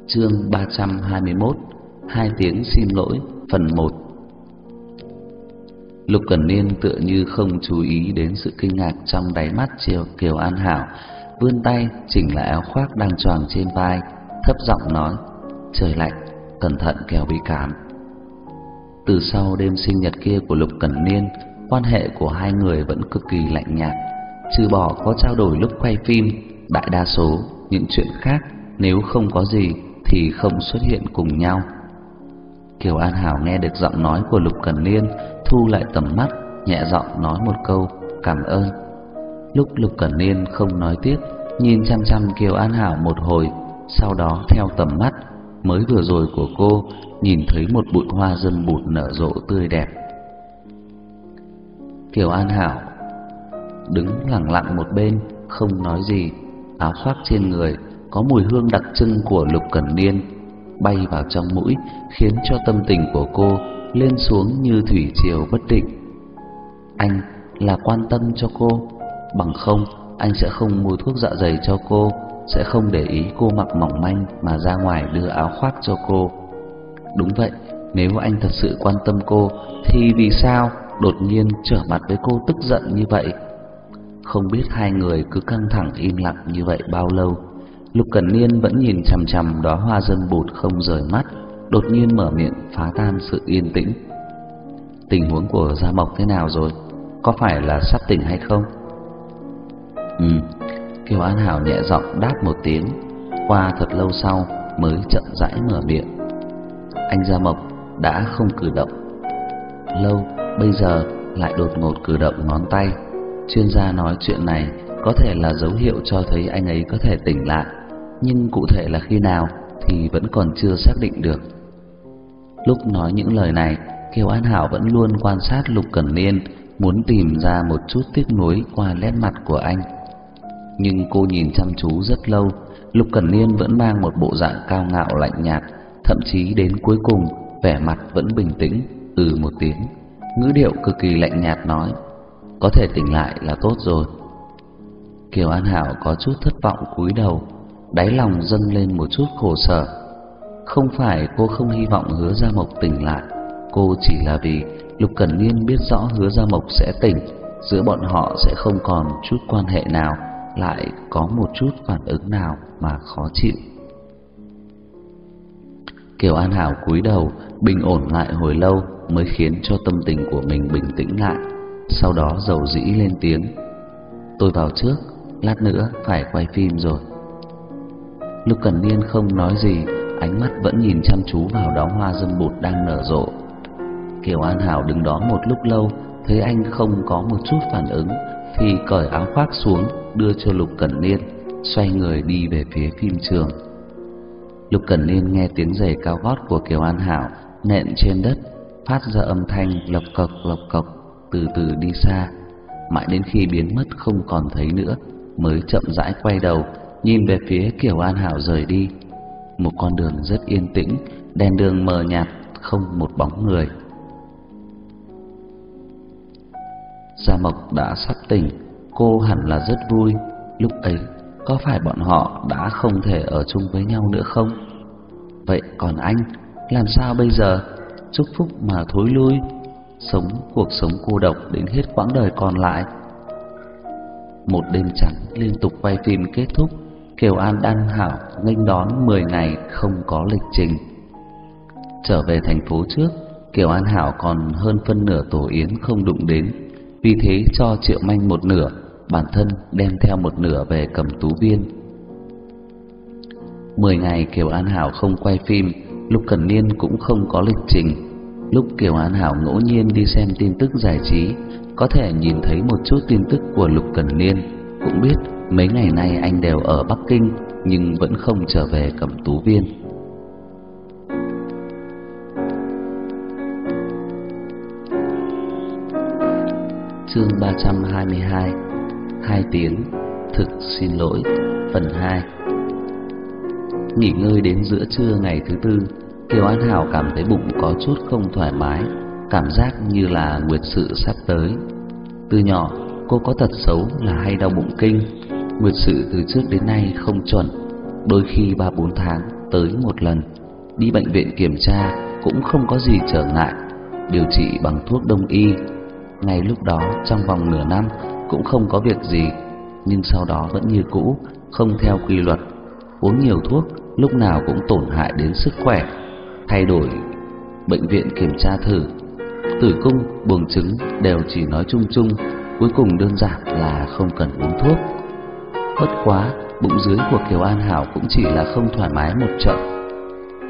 Chương 321 Hai tiếng xin lỗi Phần 1 Lục Cẩn Niên tựa như không chú ý đến sự kinh ngạc trong đáy mắt Triều Kiều An Hảo Vươn tay chỉnh lại áo khoác đang choàng trên vai Thấp giọng nói Trời lạnh, cẩn thận kẻo bị cảm Từ sau đêm sinh nhật kia của Lục Cẩn Niên Quan hệ của hai người vẫn cực kỳ lạnh nhạt Trừ bỏ có trao đổi lúc quay phim Đại đa số những chuyện khác Nếu không có gì thì không xuất hiện cùng nhau. Kiều An Hảo nghe được giọng nói của Lục Cẩn liên thu lại tầm mắt, nhẹ giọng nói một câu cảm ơn. Lúc Lục Cẩn Niên không nói tiếp, nhìn chăm chăm Kiều An Hảo một hồi, sau đó theo tầm mắt mới vừa rồi của cô nhìn thấy một bụi hoa dâm bụt nở rộ tươi đẹp. Kiều An Hảo đứng lặng lặng một bên, không nói gì, áo khoác trên người có mùi hương đặc trưng của Lục Cẩn Niên bay vào trong mũi, khiến cho tâm tình của cô lên xuống như thủy triều bất định. Anh là quan tâm cho cô, bằng không anh sẽ không mua thuốc dạ dày cho cô, sẽ không để ý cô mặc mỏng manh mà ra ngoài đưa áo khoác cho cô. Đúng vậy, nếu anh thật sự quan tâm cô thì vì sao đột nhiên trở mặt với cô tức giận như vậy? Không biết hai người cứ căng thẳng im lặng như vậy bao lâu. Lục Cẩn Niên vẫn nhìn chằm chằm đóa hoa dâm bụt không rời mắt, đột nhiên mở miệng phá tan sự yên tĩnh. Tình huống của Gia Mộc thế nào rồi? Có phải là sắp tỉnh hay không? Ừ, Kiều An Hảo nhẹ giọng đáp một tiếng, qua thật lâu sau mới chậm rãi mở miệng. Anh Gia Mộc đã không cử động. Lâu, bây giờ lại đột ngột cử động ngón tay. Chuyên gia nói chuyện này có thể là dấu hiệu cho thấy anh ấy có thể tỉnh lại, nhưng cụ thể là khi nào thì vẫn còn chưa xác định được. Lúc nói những lời này, Kiều An Hảo vẫn luôn quan sát Lục Cẩn Niên, muốn tìm ra một chút tiếc nuối qua nét mặt của anh. Nhưng cô nhìn chăm chú rất lâu, Lục Cẩn Niên vẫn mang một bộ dạng cao ngạo lạnh nhạt, thậm chí đến cuối cùng vẻ mặt vẫn bình tĩnh, ừ một tiếng, ngữ điệu cực kỳ lạnh nhạt nói: "Có thể tỉnh lại là tốt rồi." Kiều An Hảo có chút thất vọng cúi đầu, đáy lòng dâng lên một chút khổ sở. Không phải cô không hy vọng Hứa Gia Mộc tỉnh lại, cô chỉ là vì Lục Cẩn Niên biết rõ Hứa Gia Mộc sẽ tỉnh, giữa bọn họ sẽ không còn chút quan hệ nào, lại có một chút phản ứng nào mà khó chịu. Kiều An Hảo cúi đầu, bình ổn lại hồi lâu mới khiến cho tâm tình của mình bình tĩnh lại, sau đó dầu dĩ lên tiếng. Tôi vào trước, lát nữa phải quay phim rồi. Lục Cẩn Niên không nói gì, ánh mắt vẫn nhìn chăm chú vào đóa hoa dâm bụt đang nở rộ. Kiều An Hảo đứng đó một lúc lâu, thấy anh không có một chút phản ứng, thì cởi áo khoác xuống, đưa cho Lục Cẩn Niên, xoay người đi về phía phim trường. Lục Cẩn Niên nghe tiếng giày cao gót của Kiều An Hảo nện trên đất, phát ra âm thanh lộc cộc lộc cộc, từ từ đi xa, mãi đến khi biến mất không còn thấy nữa, mới chậm rãi quay đầu, nhìn về phía Kiều An Hảo rời đi. Một con đường rất yên tĩnh, đèn đường mờ nhạt, không một bóng người. Gia Mộc đã sắp tỉnh, cô hẳn là rất vui. Lúc ấy, có phải bọn họ đã không thể ở chung với nhau nữa không? Vậy còn anh, làm sao bây giờ? Chúc phúc mà thối lui, sống cuộc sống cô độc đến hết quãng đời còn lại. Một đêm trắng liên tục quay phim kết thúc, Kiều An đang Hảo nghênh đón 10 ngày không có lịch trình. Trở về thành phố trước, Kiều An Hảo còn hơn phân nửa tổ yến không đụng đến, vì thế cho Triệu Manh một nửa, bản thân đem theo một nửa về cầm tú viên. Mười ngày Kiều An Hảo không quay phim, Lục Cẩn Niên cũng không có lịch trình. Lúc Kiều An Hảo ngẫu nhiên đi xem tin tức giải trí, có thể nhìn thấy một chút tin tức của Lục Cẩn Niên, cũng biết mấy ngày nay anh đều ở Bắc Kinh, nhưng vẫn không trở về Cẩm Tú Viên. Chương 322 Hai tiếng, Thực xin lỗi, Phần 2 Nghỉ ngơi đến giữa trưa ngày thứ tư, Kiều An Hảo cảm thấy bụng có chút không thoải mái, Cảm giác như là nguyệt sự sắp tới Từ nhỏ cô có tật xấu là hay đau bụng kinh. Nguyệt sự từ trước đến nay không chuẩn. Đôi khi ba bốn tháng tới một lần Đi bệnh viện kiểm tra cũng không có gì trở ngại Điều trị bằng thuốc đông y. Ngay lúc đó trong vòng nửa năm cũng không có việc gì, nhưng sau đó vẫn như cũ, không theo quy luật, uống nhiều thuốc lúc nào cũng tổn hại đến sức khỏe, thay đổi bệnh viện kiểm tra thử, tử cung, buồng trứng đều chỉ nói chung chung, cuối cùng đơn giản là không cần uống thuốc. Bất quá, bụng dưới của Kiều An Hảo cũng chỉ là không thoải mái một trận.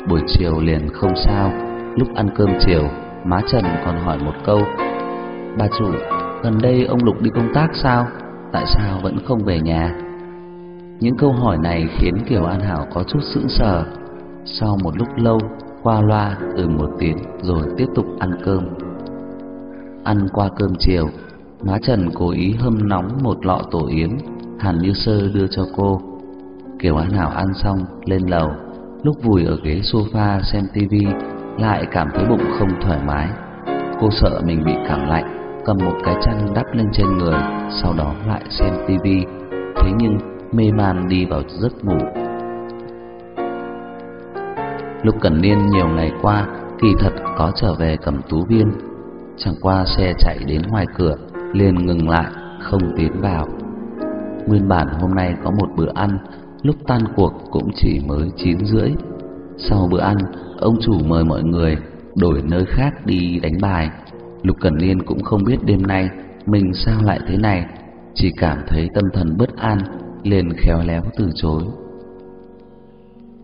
Buổi chiều liền không sao, Lúc ăn cơm chiều, má Trần còn hỏi một câu: "Bà chủ, gần đây ông Lục đi công tác sao? Tại sao vẫn không về nhà?" Những câu hỏi này khiến Kiều An Hảo có chút sững sờ. Sau một lúc lâu, qua loa ừ một tiếng rồi tiếp tục ăn cơm. Ăn qua cơm chiều, má Trần cố ý hâm nóng một lọ tổ yến Hàn Như Sơ đưa cho cô. Kiều An Hảo ăn xong lên lầu, lúc vùi ở ghế sofa xem tivi lại cảm thấy bụng không thoải mái. Cô sợ mình bị cảm lạnh, cầm một cái chăn đắp lên trên người, sau đó lại xem tivi. Thế nhưng mê man đi vào giấc ngủ. Lục Cẩn Niên nhiều ngày qua kỳ thật có trở về cầm Tú Viên, chẳng qua xe chạy đến ngoài cửa liền ngừng lại, không tiến vào. Nguyên bản hôm nay có một bữa ăn, lúc tan cuộc cũng chỉ mới chín rưỡi. Sau bữa ăn, ông chủ mời mọi người đổi nơi khác đi đánh bài. Lục Cẩn Niên cũng không biết đêm nay mình sao lại thế này, chỉ cảm thấy tâm thần bất an, liền khéo léo từ chối.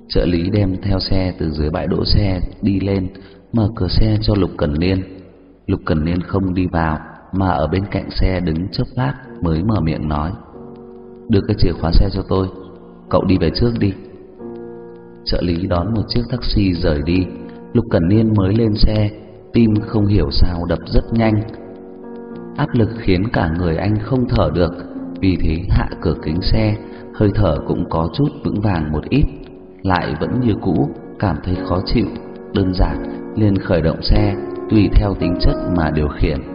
Trợ lý đem theo xe từ dưới bãi đỗ xe đi lên, mở cửa xe cho Lục Cẩn Niên. Lục Cẩn Niên không đi vào, mà ở bên cạnh xe đứng chốc lát mới mở miệng nói: "Đưa cái chìa khóa xe cho tôi, cậu đi về trước đi." Trợ lý đón một chiếc taxi rời đi, Lục Cẩn Niên mới lên xe, tim không hiểu sao đập rất nhanh. Áp lực khiến cả người anh không thở được, vì thế hạ cửa kính xe, hơi thở cũng có chút vững vàng một ít, lại vẫn như cũ, cảm thấy khó chịu, đơn giản liền khởi động xe, tùy theo tính chất mà điều khiển.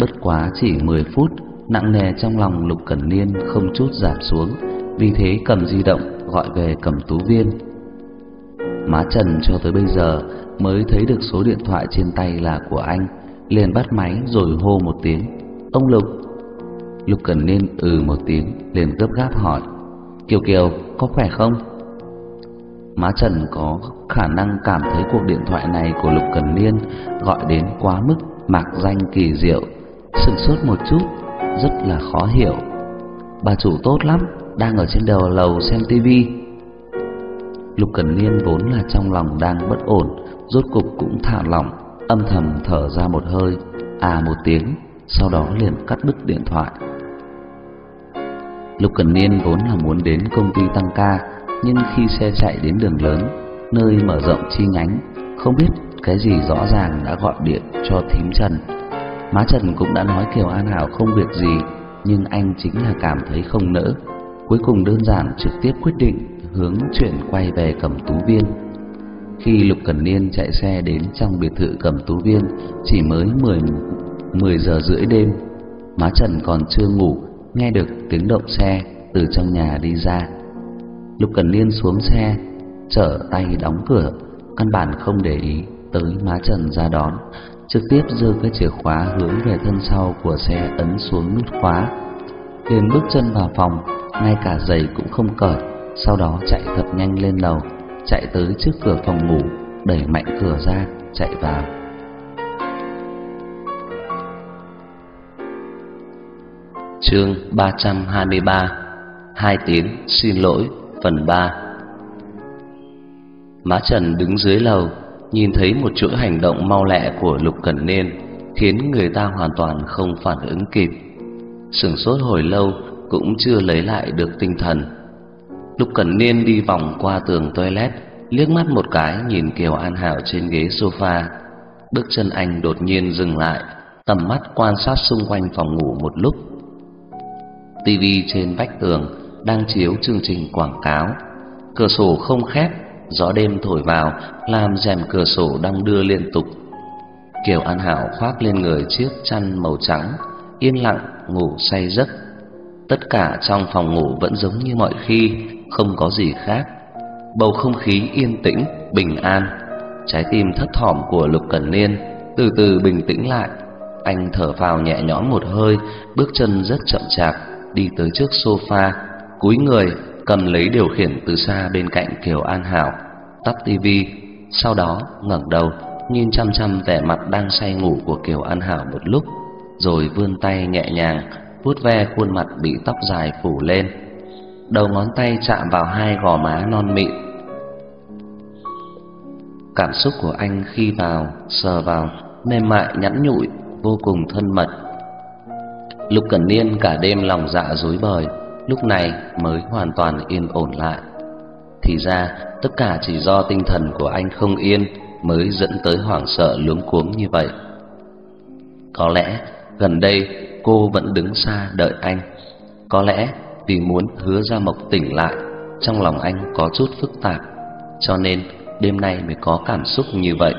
Bất quá chỉ 10 phút, nặng nề trong lòng Lục Cẩn Niên không chút giảm xuống, vì thế cầm di động gọi về Cẩm Tú Viên. Má Trần cho tới bây giờ mới thấy được số điện thoại trên tay là của anh, liền bắt máy rồi hô một tiếng, "Ông Lục." Lục Cẩn Niên ừ một tiếng, liền gấp gáp hỏi, "Kiều Kiều, có khỏe không?" Má Trần có khả năng cảm thấy cuộc điện thoại này của Lục Cẩn Niên gọi đến quá mức mạc danh kỳ diệu, sửng sốt một chút, rất là khó hiểu. Bà chủ tốt lắm, đang ở trên đầu lầu xem tivi. Lục Cẩn Niên vốn là trong lòng đang bất ổn, rốt cục cũng thả lỏng, âm thầm thở ra một hơi, à một tiếng, sau đó liền cắt đứt điện thoại. Lục Cẩn Niên vốn là muốn đến công ty tăng ca, nhưng khi xe chạy đến đường lớn, nơi mở rộng chi nhánh, không biết cái gì rõ ràng đã gọi điện cho thím Trần. Má Trần cũng đã nói Kiều An Hảo không việc gì, nhưng anh chính là cảm thấy không nỡ. Cuối cùng đơn giản trực tiếp quyết định hướng chuyển quay về Cẩm Tú Viên. Khi Lục Cẩn Niên chạy xe đến trong biệt thự Cẩm Tú Viên, chỉ mới 10 10 giờ rưỡi đêm, má Trần còn chưa ngủ, nghe được tiếng động xe từ trong nhà đi ra. Lục Cẩn Niên xuống xe, trở tay đóng cửa, căn bản không để ý tới má Trần ra đón, trực tiếp giơ cái chìa khóa hướng về thân sau của xe ấn xuống nút khóa. liền bước chân vào phòng, ngay cả giày cũng không cởi, sau đó chạy thật nhanh lên lầu, chạy tới trước cửa phòng ngủ, đẩy mạnh cửa ra, chạy vào. Chương 323 Hai tiếng xin lỗi Phần 3 Má Trần đứng dưới lầu Nhìn thấy một chuỗi hành động mau lẹ của Lục Cẩn Niên Khiến người ta hoàn toàn không phản ứng kịp. Sửng sốt hồi lâu Cũng chưa lấy lại được tinh thần. Lục Cẩn Niên đi vòng qua tường toilet Liếc mắt một cái nhìn Kiều An Hảo trên ghế sofa. Bước chân anh đột nhiên dừng lại Tầm mắt quan sát xung quanh phòng ngủ một lúc. TV trên vách tường đang chiếu chương trình quảng cáo. Cửa sổ không khép, gió đêm thổi vào làm rèm cửa sổ đang đưa liên tục. Kiều An Hảo khoác lên người chiếc chăn màu trắng, yên lặng ngủ say giấc. Tất cả trong phòng ngủ vẫn giống như mọi khi, không có gì khác. Bầu không khí yên tĩnh, bình an. Trái tim thấp thỏm của Lục Cẩn Niên từ từ bình tĩnh lại. Anh thở phào nhẹ nhõm một hơi, bước chân rất chậm chạp đi tới trước sofa, cúi người cầm lấy điều khiển từ xa bên cạnh Kiều An Hảo, tắt tivi, sau đó ngẩng đầu nhìn chăm chăm vẻ mặt đang say ngủ của Kiều An Hảo một lúc, rồi vươn tay nhẹ nhàng vuốt ve khuôn mặt bị tóc dài phủ lên. Đầu ngón tay chạm vào hai gò má non mịn. Cảm xúc của anh khi vào, sờ vào, mềm mại nhẵn nhụi, vô cùng thân mật. Lục Cẩn Niên cả đêm lòng dạ rối bời, lúc này mới hoàn toàn yên ổn lại. Thì ra, tất cả chỉ do tinh thần của anh không yên mới dẫn tới hoảng sợ luống cuống như vậy. Có lẽ gần đây cô vẫn đứng xa đợi anh. Có lẽ vì muốn hứa ra mộc tỉnh lại, trong lòng anh có chút phức tạp, cho nên đêm nay mới có cảm xúc như vậy.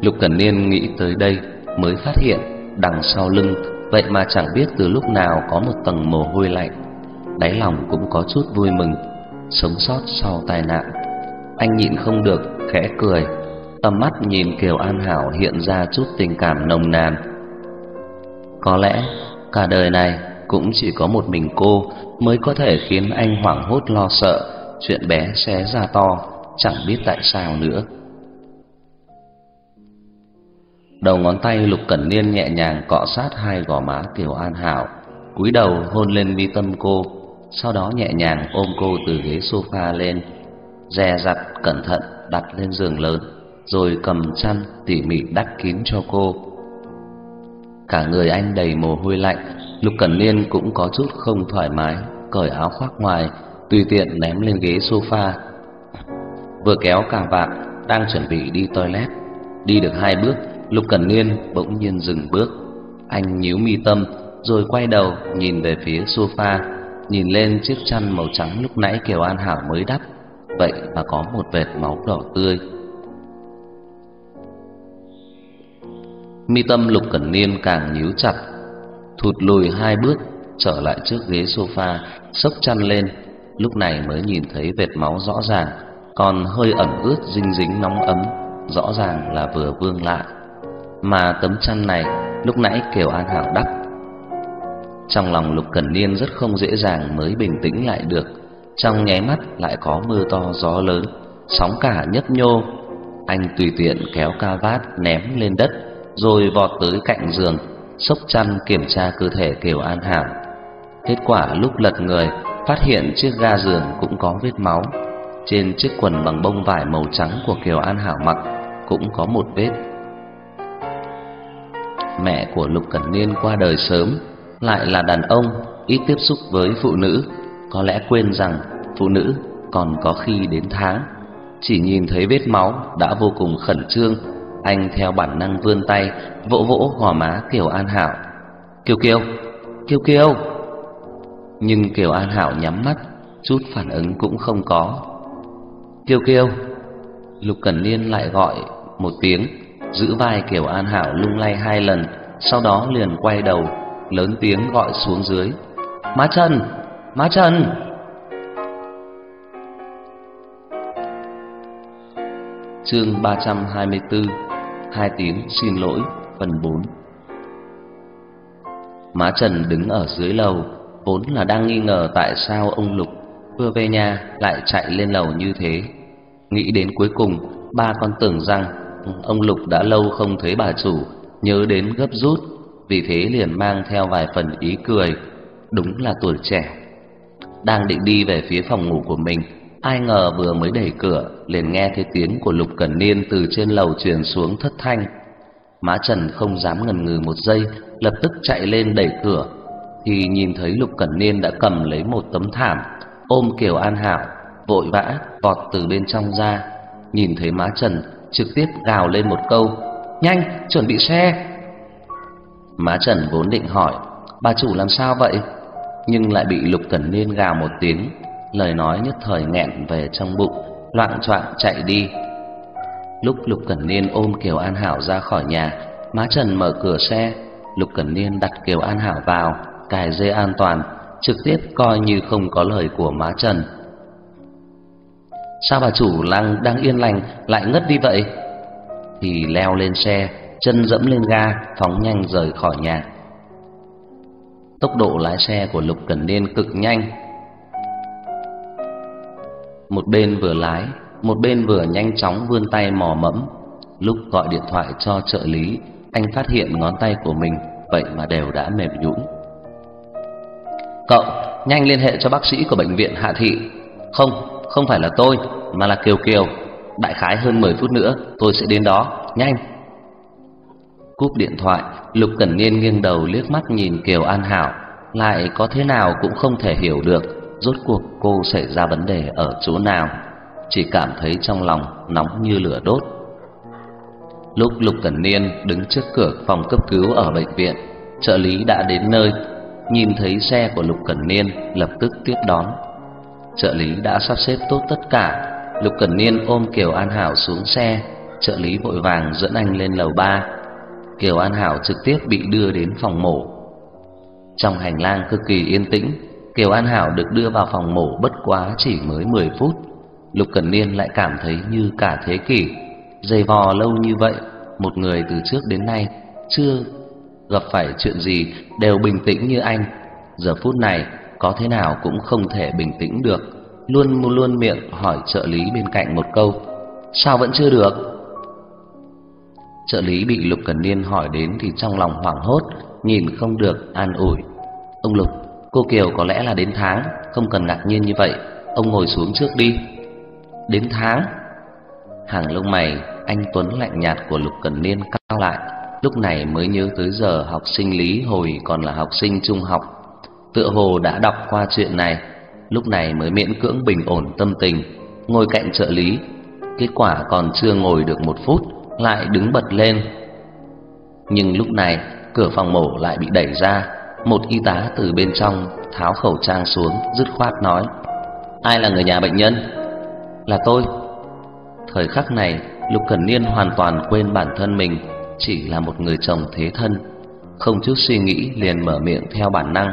Lục Cẩn Niên nghĩ tới đây mới phát hiện đằng sau lưng vậy mà chẳng biết từ lúc nào có một tầng mồ hôi lạnh. Đáy lòng cũng có chút vui mừng, sống sót sau tai nạn. Anh nhịn không được khẽ cười, tầm mắt nhìn Kiều An Hảo hiện ra chút tình cảm nồng nàn. Có lẽ cả đời này cũng chỉ có một mình cô mới có thể khiến anh hoảng hốt lo sợ, chuyện bé xé ra to, chẳng biết tại sao nữa. Đầu ngón tay Lục Cẩn Niên nhẹ nhàng cọ sát hai gò má Kiều An Hảo, cúi đầu hôn lên mi tâm cô, sau đó nhẹ nhàng ôm cô từ ghế sofa lên, dè dặt cẩn thận đặt lên giường lớn, rồi cầm chăn tỉ mỉ đắp kín cho cô. Cả người anh đầy mồ hôi lạnh, Lục Cẩn Niên cũng có chút không thoải mái, cởi áo khoác ngoài, tùy tiện ném lên ghế sofa. Vừa kéo cà vạt, đang chuẩn bị đi toilet, đi được hai bước, Lục Cẩn Niên bỗng nhiên dừng bước. Anh nhíu mi tâm, rồi quay đầu nhìn về phía sofa, nhìn lên chiếc chăn màu trắng lúc nãy Kiều An Hảo mới đắp, vậy mà có một vệt máu đỏ tươi. Mi tâm Lục Cẩn Niên càng nhíu chặt, thụt lùi hai bước trở lại trước ghế sofa, xốc chăn lên, lúc này mới nhìn thấy vệt máu rõ ràng, còn hơi ẩm ướt dinh dính nóng ấm, rõ ràng là vừa vương lại. Mà tấm chăn này lúc nãy Kiều An Hảo đắp. Trong lòng Lục Cẩn Niên rất không dễ dàng mới bình tĩnh lại được, trong nháy mắt lại có mưa to gió lớn, sóng cả nhấp nhô. Anh tùy tiện kéo ca vát ném lên đất, rồi vọt tới cạnh giường, xốc chăn kiểm tra cơ thể Kiều An Hảo. Kết quả lúc lật người, phát hiện chiếc ga giường cũng có vết máu. Trên chiếc quần bằng bông vải màu trắng của Kiều An Hảo mặc cũng có một vết. Mẹ của Lục Cẩn Niên qua đời sớm, lại là đàn ông ít tiếp xúc với phụ nữ, có lẽ quên rằng phụ nữ còn có khi đến tháng. Chỉ nhìn thấy vết máu đã vô cùng khẩn trương, anh theo bản năng vươn tay vỗ vỗ gò má Kiều An Hảo. "Kiều Kiều, Kiều Kiều." Nhưng Kiều An Hảo nhắm mắt, chút phản ứng cũng không có. "Kiều Kiều." Lục Cẩn Niên lại gọi một tiếng, giữ vai Kiều An Hảo lung lay hai lần, sau đó liền quay đầu, lớn tiếng gọi xuống dưới. "Má Trần, Má Trần!" Chương 324 Hai tiếng xin lỗi phần 4 Má Trần đứng ở dưới lầu Vốn là đang nghi ngờ tại sao ông Lục Vừa về nhà lại chạy lên lầu như thế Nghĩ đến cuối cùng Ba con tưởng rằng Ông Lục đã lâu không thấy bà chủ Nhớ đến gấp rút Vì thế liền mang theo vài phần ý cười Đúng là tuổi trẻ Đang định đi về phía phòng ngủ của mình Ai ngờ vừa mới đẩy cửa, liền nghe thấy tiếng của Lục Cẩn Niên từ trên lầu truyền xuống thất thanh. Mã Trần không dám ngần ngừ một giây, lập tức chạy lên đẩy cửa, thì nhìn thấy Lục Cẩn Niên đã cầm lấy một tấm thảm, ôm Kiều An Hảo, vội vã vọt từ bên trong ra. Nhìn thấy Mã Trần, trực tiếp gào lên một câu: "Nhanh, chuẩn bị xe!" má Trần vốn định hỏi: "Bà chủ làm sao vậy?" nhưng lại bị Lục Cẩn Niên gào một tiếng lời nói nhất thời nghẹn về trong bụng, loạn choạng chạy đi. Lúc Lục Cẩn Niên ôm Kiều An Hảo ra khỏi nhà, Má Trần mở cửa xe, Lục Cẩn Niên đặt Kiều An Hảo vào, cài dây an toàn, trực tiếp coi như không có lời của Má Trần. Sao bà chủ Lang đang yên lành lại ngất đi vậy? Thì leo lên xe, chân dẫm lên ga, phóng nhanh rời khỏi nhà. Tốc độ lái xe của Lục Cẩn Niên cực nhanh, một bên vừa lái, một bên vừa nhanh chóng vươn tay mò mẫm. Lúc gọi điện thoại cho trợ lý, anh phát hiện ngón tay của mình vậy mà đều đã mềm nhũn. Cậu, nhanh liên hệ cho bác sĩ của bệnh viện Hạ Thị. Không, không phải là tôi, mà là Kiều Kiều. Đại khái hơn 10 phút nữa tôi sẽ đến đó, nhanh. Cúp điện thoại, Lục Cẩn Niên nghiêng đầu liếc mắt nhìn Kiều An Hảo, lại có thế nào cũng không thể hiểu được rốt cuộc cô xảy ra vấn đề ở chỗ nào, chỉ cảm thấy trong lòng nóng như lửa đốt. Lúc Lục Cẩn Niên đứng trước cửa phòng cấp cứu ở bệnh viện, trợ lý đã đến nơi, nhìn thấy xe của Lục Cẩn Niên lập tức tiếp đón. Trợ lý đã sắp xếp tốt tất cả, Lục Cẩn Niên ôm Kiều An Hảo xuống xe, trợ lý vội vàng dẫn anh lên lầu ba. Kiều An Hảo trực tiếp bị đưa đến phòng mổ. Trong hành lang cực kỳ yên tĩnh, Kiều An Hảo được đưa vào phòng mổ bất quá chỉ mới 10 phút. Lục Cẩn Niên lại cảm thấy như cả thế kỷ, dày vò lâu như vậy, một người từ trước đến nay chưa gặp phải chuyện gì đều bình tĩnh như anh, giờ phút này có thế nào cũng không thể bình tĩnh được, luôn luôn miệng hỏi trợ lý bên cạnh một câu: "Sao vẫn chưa được?" Trợ lý bị Lục cần Niên hỏi đến thì trong lòng hoảng hốt, nhìn không được an ủi. "Ông Lục, cô Kiều có lẽ là đến tháng, không cần ngạc nhiên như vậy, ông ngồi xuống trước đi." "Đến tháng?" Hàng lông mày anh Tuấn lạnh nhạt của Lục cần Niên cao lại, lúc này mới nhớ tới giờ học sinh lý hồi còn là học sinh trung học, tựa hồ đã đọc qua chuyện này, lúc này mới miễn cưỡng bình ổn tâm tình, ngồi cạnh trợ lý. Kết quả còn chưa ngồi được một phút, lại đứng bật lên. Nhưng lúc này, cửa phòng mổ lại bị đẩy ra, một y tá từ bên trong tháo khẩu trang xuống, dứt khoát nói: "Ai là người nhà bệnh nhân?" "Là tôi." Thời khắc này, Lục Cẩn Niên hoàn toàn quên bản thân mình chỉ là một người chồng thế thân, không chút suy nghĩ liền mở miệng theo bản năng.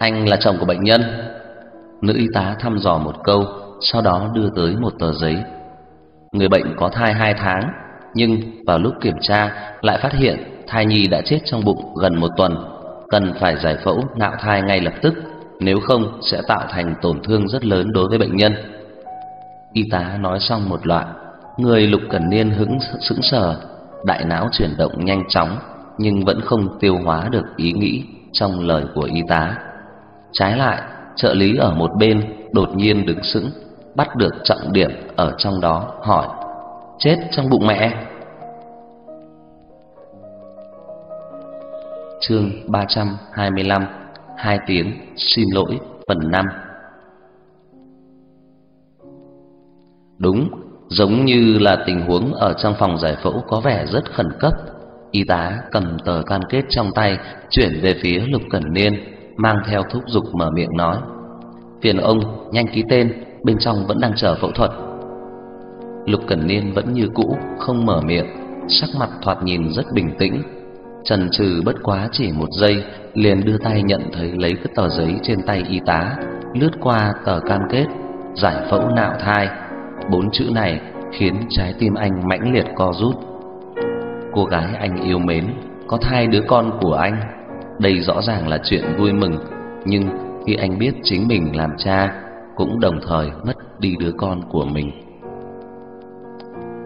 Anh là chồng của bệnh nhân. Nữ y tá thăm dò một câu, sau đó đưa tới một tờ giấy. Người bệnh có thai hai tháng, nhưng vào lúc kiểm tra lại phát hiện thai nhi đã chết trong bụng gần một tuần, cần phải giải phẫu nạo thai ngay lập tức, nếu không sẽ tạo thành tổn thương rất lớn đối với bệnh nhân. Y tá nói xong một loạt, người Lục Cẩn Niên hững sững sờ, đại não chuyển động nhanh chóng nhưng vẫn không tiêu hóa được ý nghĩ trong lời của y tá. Trái lại, trợ lý ở một bên đột nhiên đứng sững, bắt được trọng điểm ở trong đó, hỏi: "Chết trong bụng mẹ?" Chương 325: Hai tiếng xin lỗi phần 5 Đúng, giống như là tình huống ở trong phòng giải phẫu có vẻ rất khẩn cấp. Y tá cầm tờ cam kết trong tay, chuyển về phía Lục Cẩn Niên, mang theo thúc giục mở miệng nói: "Phiền ông nhanh ký tên, bên trong vẫn đang chờ phẫu thuật." Lục Cẩn Niên vẫn như cũ, không mở miệng, sắc mặt thoạt nhìn rất bình tĩnh. Trần trừ bất quá chỉ một giây, liền đưa tay nhận thấy lấy cái tờ giấy trên tay y tá, lướt qua tờ cam kết giải phẫu nạo thai Bốn chữ này khiến trái tim anh mãnh liệt co rút. Cô gái anh yêu mến có thai đứa con của anh, đây rõ ràng là chuyện vui mừng, nhưng khi anh biết chính mình làm cha cũng đồng thời mất đi đứa con của mình.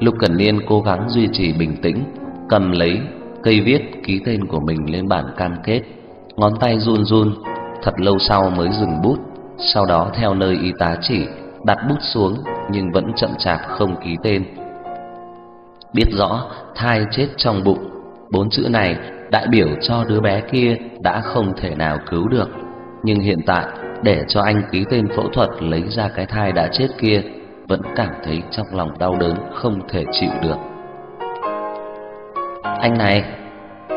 Lục Cẩn Niên cố gắng duy trì bình tĩnh, cầm lấy cây viết ký tên của mình lên bản cam kết, ngón tay run run, thật lâu sau mới dừng bút, sau đó theo nơi y tá chỉ đặt bút xuống nhưng vẫn chậm chạp không ký tên. Biết rõ thai chết trong bụng, bốn chữ này đại biểu cho đứa bé kia đã không thể nào cứu được, nhưng hiện tại để cho anh ký tên phẫu thuật lấy ra cái thai đã chết kia, vẫn cảm thấy trong lòng đau đớn không thể chịu được. Anh này,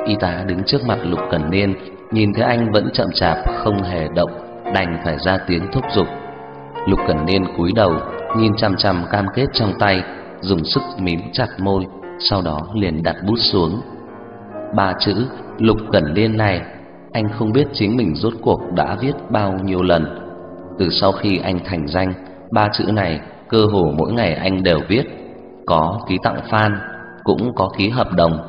y tá đứng trước mặt Lục Cẩn Niên, nhìn thấy anh vẫn chậm chạp không hề động, đành phải ra tiếng thúc giục. Lục Cẩn Niên cúi đầu, nhìn chằm chằm cam kết trong tay, dùng sức mím chặt môi, sau đó liền đặt bút xuống. Ba chữ Lục Cẩn Niên này, anh không biết chính mình rốt cuộc đã viết bao nhiêu lần. Từ sau khi anh thành danh, ba chữ này cơ hồ mỗi ngày anh đều viết, có ký tặng fan, cũng có ký hợp đồng,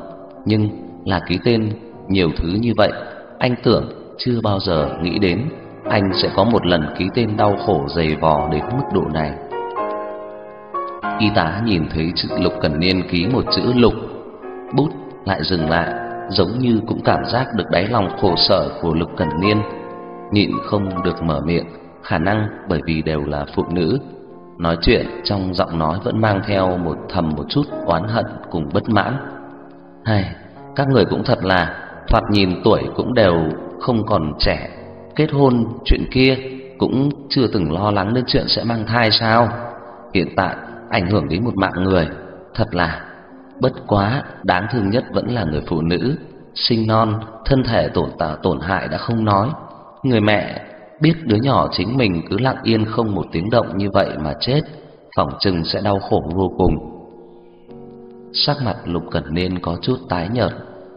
nhưng là ký tên nhiều thứ như vậy, anh tưởng chưa bao giờ nghĩ đến anh sẽ có một lần ký tên đau khổ dày vò đến mức độ này. Y tá nhìn thấy chữ Lục Cẩn Niên ký một chữ Lục, bút lại dừng lại, giống như cũng cảm giác được đáy lòng khổ sở của Lục Cẩn Niên, nhịn không được mở miệng, khả năng bởi vì đều là phụ nữ. Nói chuyện trong giọng nói vẫn mang theo một thầm một chút oán hận cùng bất mãn. Hay, các người cũng thật là thoạt nhìn tuổi cũng đều không còn trẻ, kết hôn chuyện kia cũng chưa từng lo lắng đến chuyện sẽ mang thai sao? Hiện tại ảnh hưởng đến một mạng người, thật là bất quá đáng thương nhất vẫn là người phụ nữ sinh non, thân thể tổn tà tổn hại đã không nói, người mẹ biết đứa nhỏ chính mình cứ lặng yên không một tiếng động như vậy mà chết, phỏng chừng sẽ đau khổ vô cùng. Sắc mặt Lục Cẩn Niên có chút tái nhợt,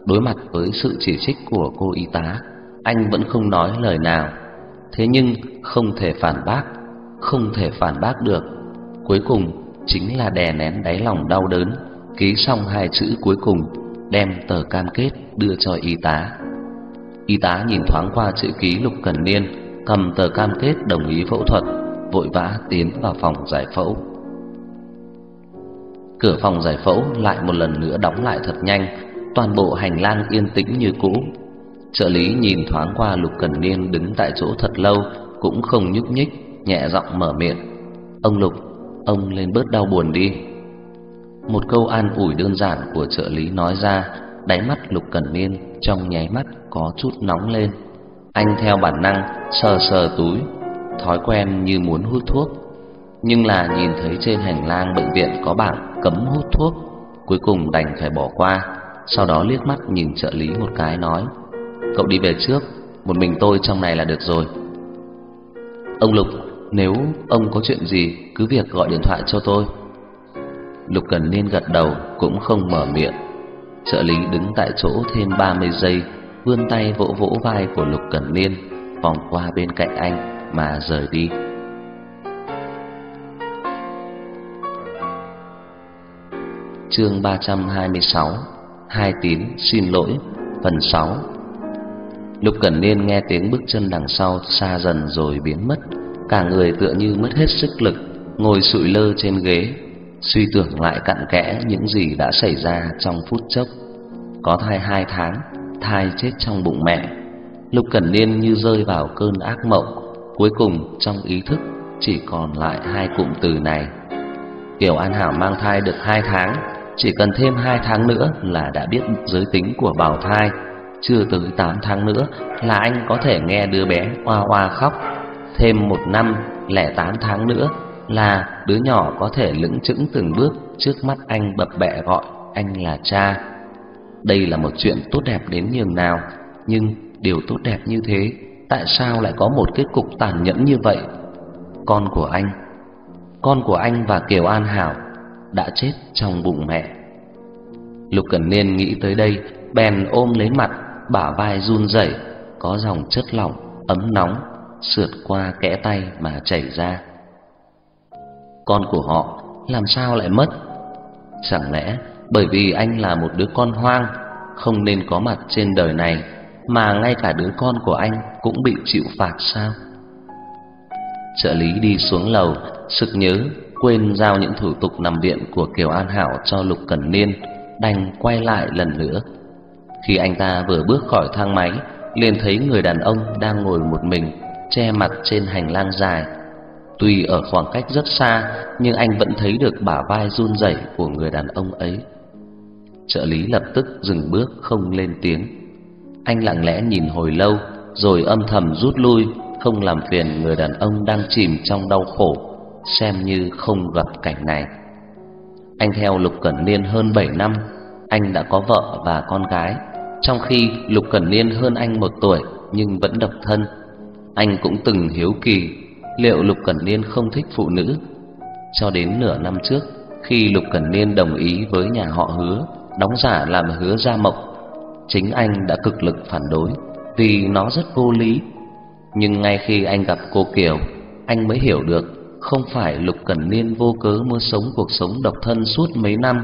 đối mặt với sự chỉ trích của cô y tá, anh vẫn không nói lời nào. Thế nhưng không thể phản bác, không thể phản bác được. Cuối cùng chính là đè nén đáy lòng đau đớn, ký xong hai chữ cuối cùng, đem tờ cam kết đưa cho y tá. Y tá nhìn thoáng qua chữ ký Lục cần Niên, cầm tờ cam kết đồng ý phẫu thuật, vội vã tiến vào phòng giải phẫu. Cửa phòng giải phẫu lại một lần nữa đóng lại thật nhanh, toàn bộ hành lang yên tĩnh như cũ. Trợ lý nhìn thoáng qua Lục cần Niên đứng tại chỗ thật lâu, cũng không nhúc nhích, nhẹ giọng mở miệng. "Ông Lục, ông lên bớt đau buồn đi." Một câu an ủi đơn giản của trợ lý nói ra, đáy mắt Lục Cẩn Niên trong nháy mắt có chút nóng lên. Anh theo bản năng sờ sờ túi, thói quen như muốn hút thuốc, nhưng là nhìn thấy trên hành lang bệnh viện có bảng cấm hút thuốc, cuối cùng đành phải bỏ qua. Sau đó liếc mắt nhìn trợ lý một cái nói: "Cậu đi về trước, một mình tôi trong này là được rồi." Ông Lục, nếu ông có chuyện gì cứ việc gọi điện thoại cho tôi. Lục Cần Niên gật đầu cũng không mở miệng. Trợ lý đứng tại chỗ thêm 30 giây, vươn tay vỗ vỗ vai của Lục Cẩn Niên, vòng qua bên cạnh anh mà rời đi. Chương 326: Hai tín xin lỗi, phần 6. Lục Cẩn Niên nghe tiếng bước chân đằng sau xa dần rồi biến mất, cả người tựa như mất hết sức lực, ngồi sụi lơ trên ghế, suy tưởng lại cặn kẽ những gì đã xảy ra trong phút chốc. Có thai hai tháng, thai chết trong bụng mẹ. Lục Cẩn Niên như rơi vào cơn ác mộng, cuối cùng trong ý thức chỉ còn lại hai cụm từ này. Kiều An Hảo mang thai được hai tháng, chỉ cần thêm hai tháng nữa là đã biết giới tính của bào thai, chưa tới tám tháng nữa là anh có thể nghe đứa bé oa oa khóc, thêm một năm lẻ tám tháng nữa là đứa nhỏ có thể lững chững từng bước trước mắt anh bập bẹ gọi anh là cha. Đây là một chuyện tốt đẹp đến nhường nào, nhưng điều tốt đẹp như thế, tại sao lại có một kết cục tàn nhẫn như vậy? Con của anh, con của anh và Kiều An Hảo đã chết trong bụng mẹ. Lục Cẩn Niên nghĩ tới đây, bèn ôm lấy mặt, bả vai run rẩy, có dòng chất lỏng ấm nóng sượt qua kẽ tay mà chảy ra con của họ làm sao lại mất? Chẳng lẽ bởi vì anh là một đứa con hoang, không nên có mặt trên đời này, mà ngay cả đứa con của anh cũng bị chịu phạt sao? Trợ lý đi xuống lầu, sực nhớ quên giao những thủ tục nằm viện của Kiều An Hảo cho Lục Cẩn Niên, đành quay lại lần nữa. Khi anh ta vừa bước khỏi thang máy, liền thấy người đàn ông đang ngồi một mình, che mặt trên hành lang dài, Tuy ở khoảng cách rất xa, nhưng anh vẫn thấy được bả vai run rẩy của người đàn ông ấy. Trợ lý lập tức dừng bước không lên tiếng. Anh lặng lẽ nhìn hồi lâu, rồi âm thầm rút lui, không làm phiền người đàn ông đang chìm trong đau khổ, xem như không gặp cảnh này. Anh theo Lục Cẩn Niên hơn 7 năm, anh đã có vợ và con gái, trong khi Lục Cẩn Niên hơn anh một tuổi nhưng vẫn độc thân. Anh cũng từng hiếu kỳ liệu Lục Cẩn Niên không thích phụ nữ. Cho đến nửa năm trước, khi Lục Cẩn Niên đồng ý với nhà họ Hứa đóng giả làm Hứa Gia Mộc, chính anh đã cực lực phản đối vì nó rất vô lý. Nhưng ngay khi anh gặp cô Kiều, anh mới hiểu được không phải Lục Cẩn Niên vô cớ muốn sống cuộc sống độc thân suốt mấy năm,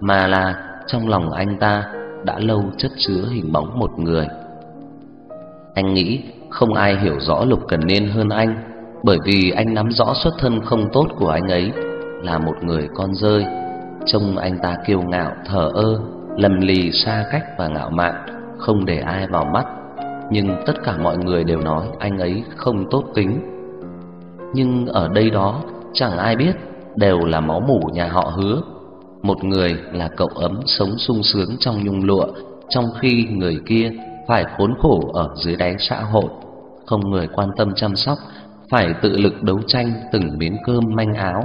mà là trong lòng anh ta đã lâu chất chứa hình bóng một người. Anh nghĩ không ai hiểu rõ Lục Cẩn Niên hơn anh, bởi vì anh nắm rõ xuất thân không tốt của anh ấy là một người con rơi trông anh ta kiêu ngạo thờ ơ lầm lì xa cách và ngạo mạn không để ai vào mắt nhưng tất cả mọi người đều nói anh ấy không tốt tính nhưng ở đây đó chẳng ai biết đều là máu mủ nhà họ Hứa. Một người là cậu ấm sống sung sướng trong nhung lụa, trong khi người kia phải khốn khổ ở dưới đáy xã hội, không người quan tâm chăm sóc, phải tự lực đấu tranh từng miếng cơm manh áo.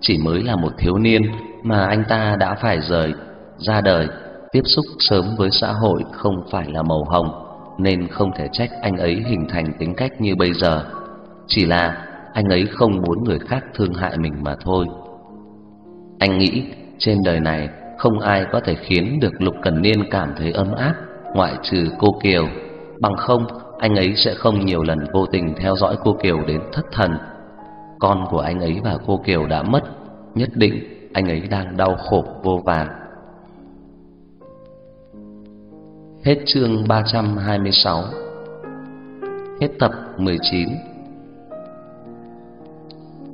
Chỉ mới là một thiếu niên mà anh ta đã phải rời ra đời, tiếp xúc sớm với xã hội không phải là màu hồng, nên không thể trách anh ấy hình thành tính cách như bây giờ. Chỉ là anh ấy không muốn người khác thương hại mình mà thôi. Anh nghĩ trên đời này không ai có thể khiến được Lục Cẩn Niên cảm thấy ấm áp ngoại trừ cô Kiều, bằng không anh ấy sẽ không nhiều lần vô tình theo dõi cô Kiều đến thất thần. Con của anh ấy và cô Kiều đã mất, nhất định anh ấy đang đau khổ vô vàn. Hết chương 326 Hết tập 19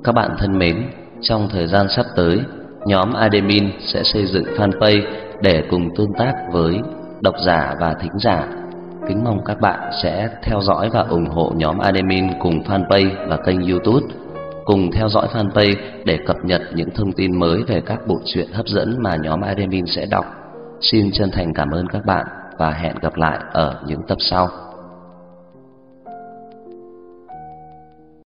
Các bạn thân mến, trong thời gian sắp tới, nhóm Admin sẽ xây dựng fanpage để cùng tương tác với độc giả và thính giả. Kính mong các bạn sẽ theo dõi và ủng hộ nhóm Admin cùng fanpage và kênh YouTube. Cùng theo dõi fanpage để cập nhật những thông tin mới về các bộ truyện hấp dẫn mà nhóm Admin sẽ đọc. Xin chân thành cảm ơn các bạn và hẹn gặp lại ở những tập sau.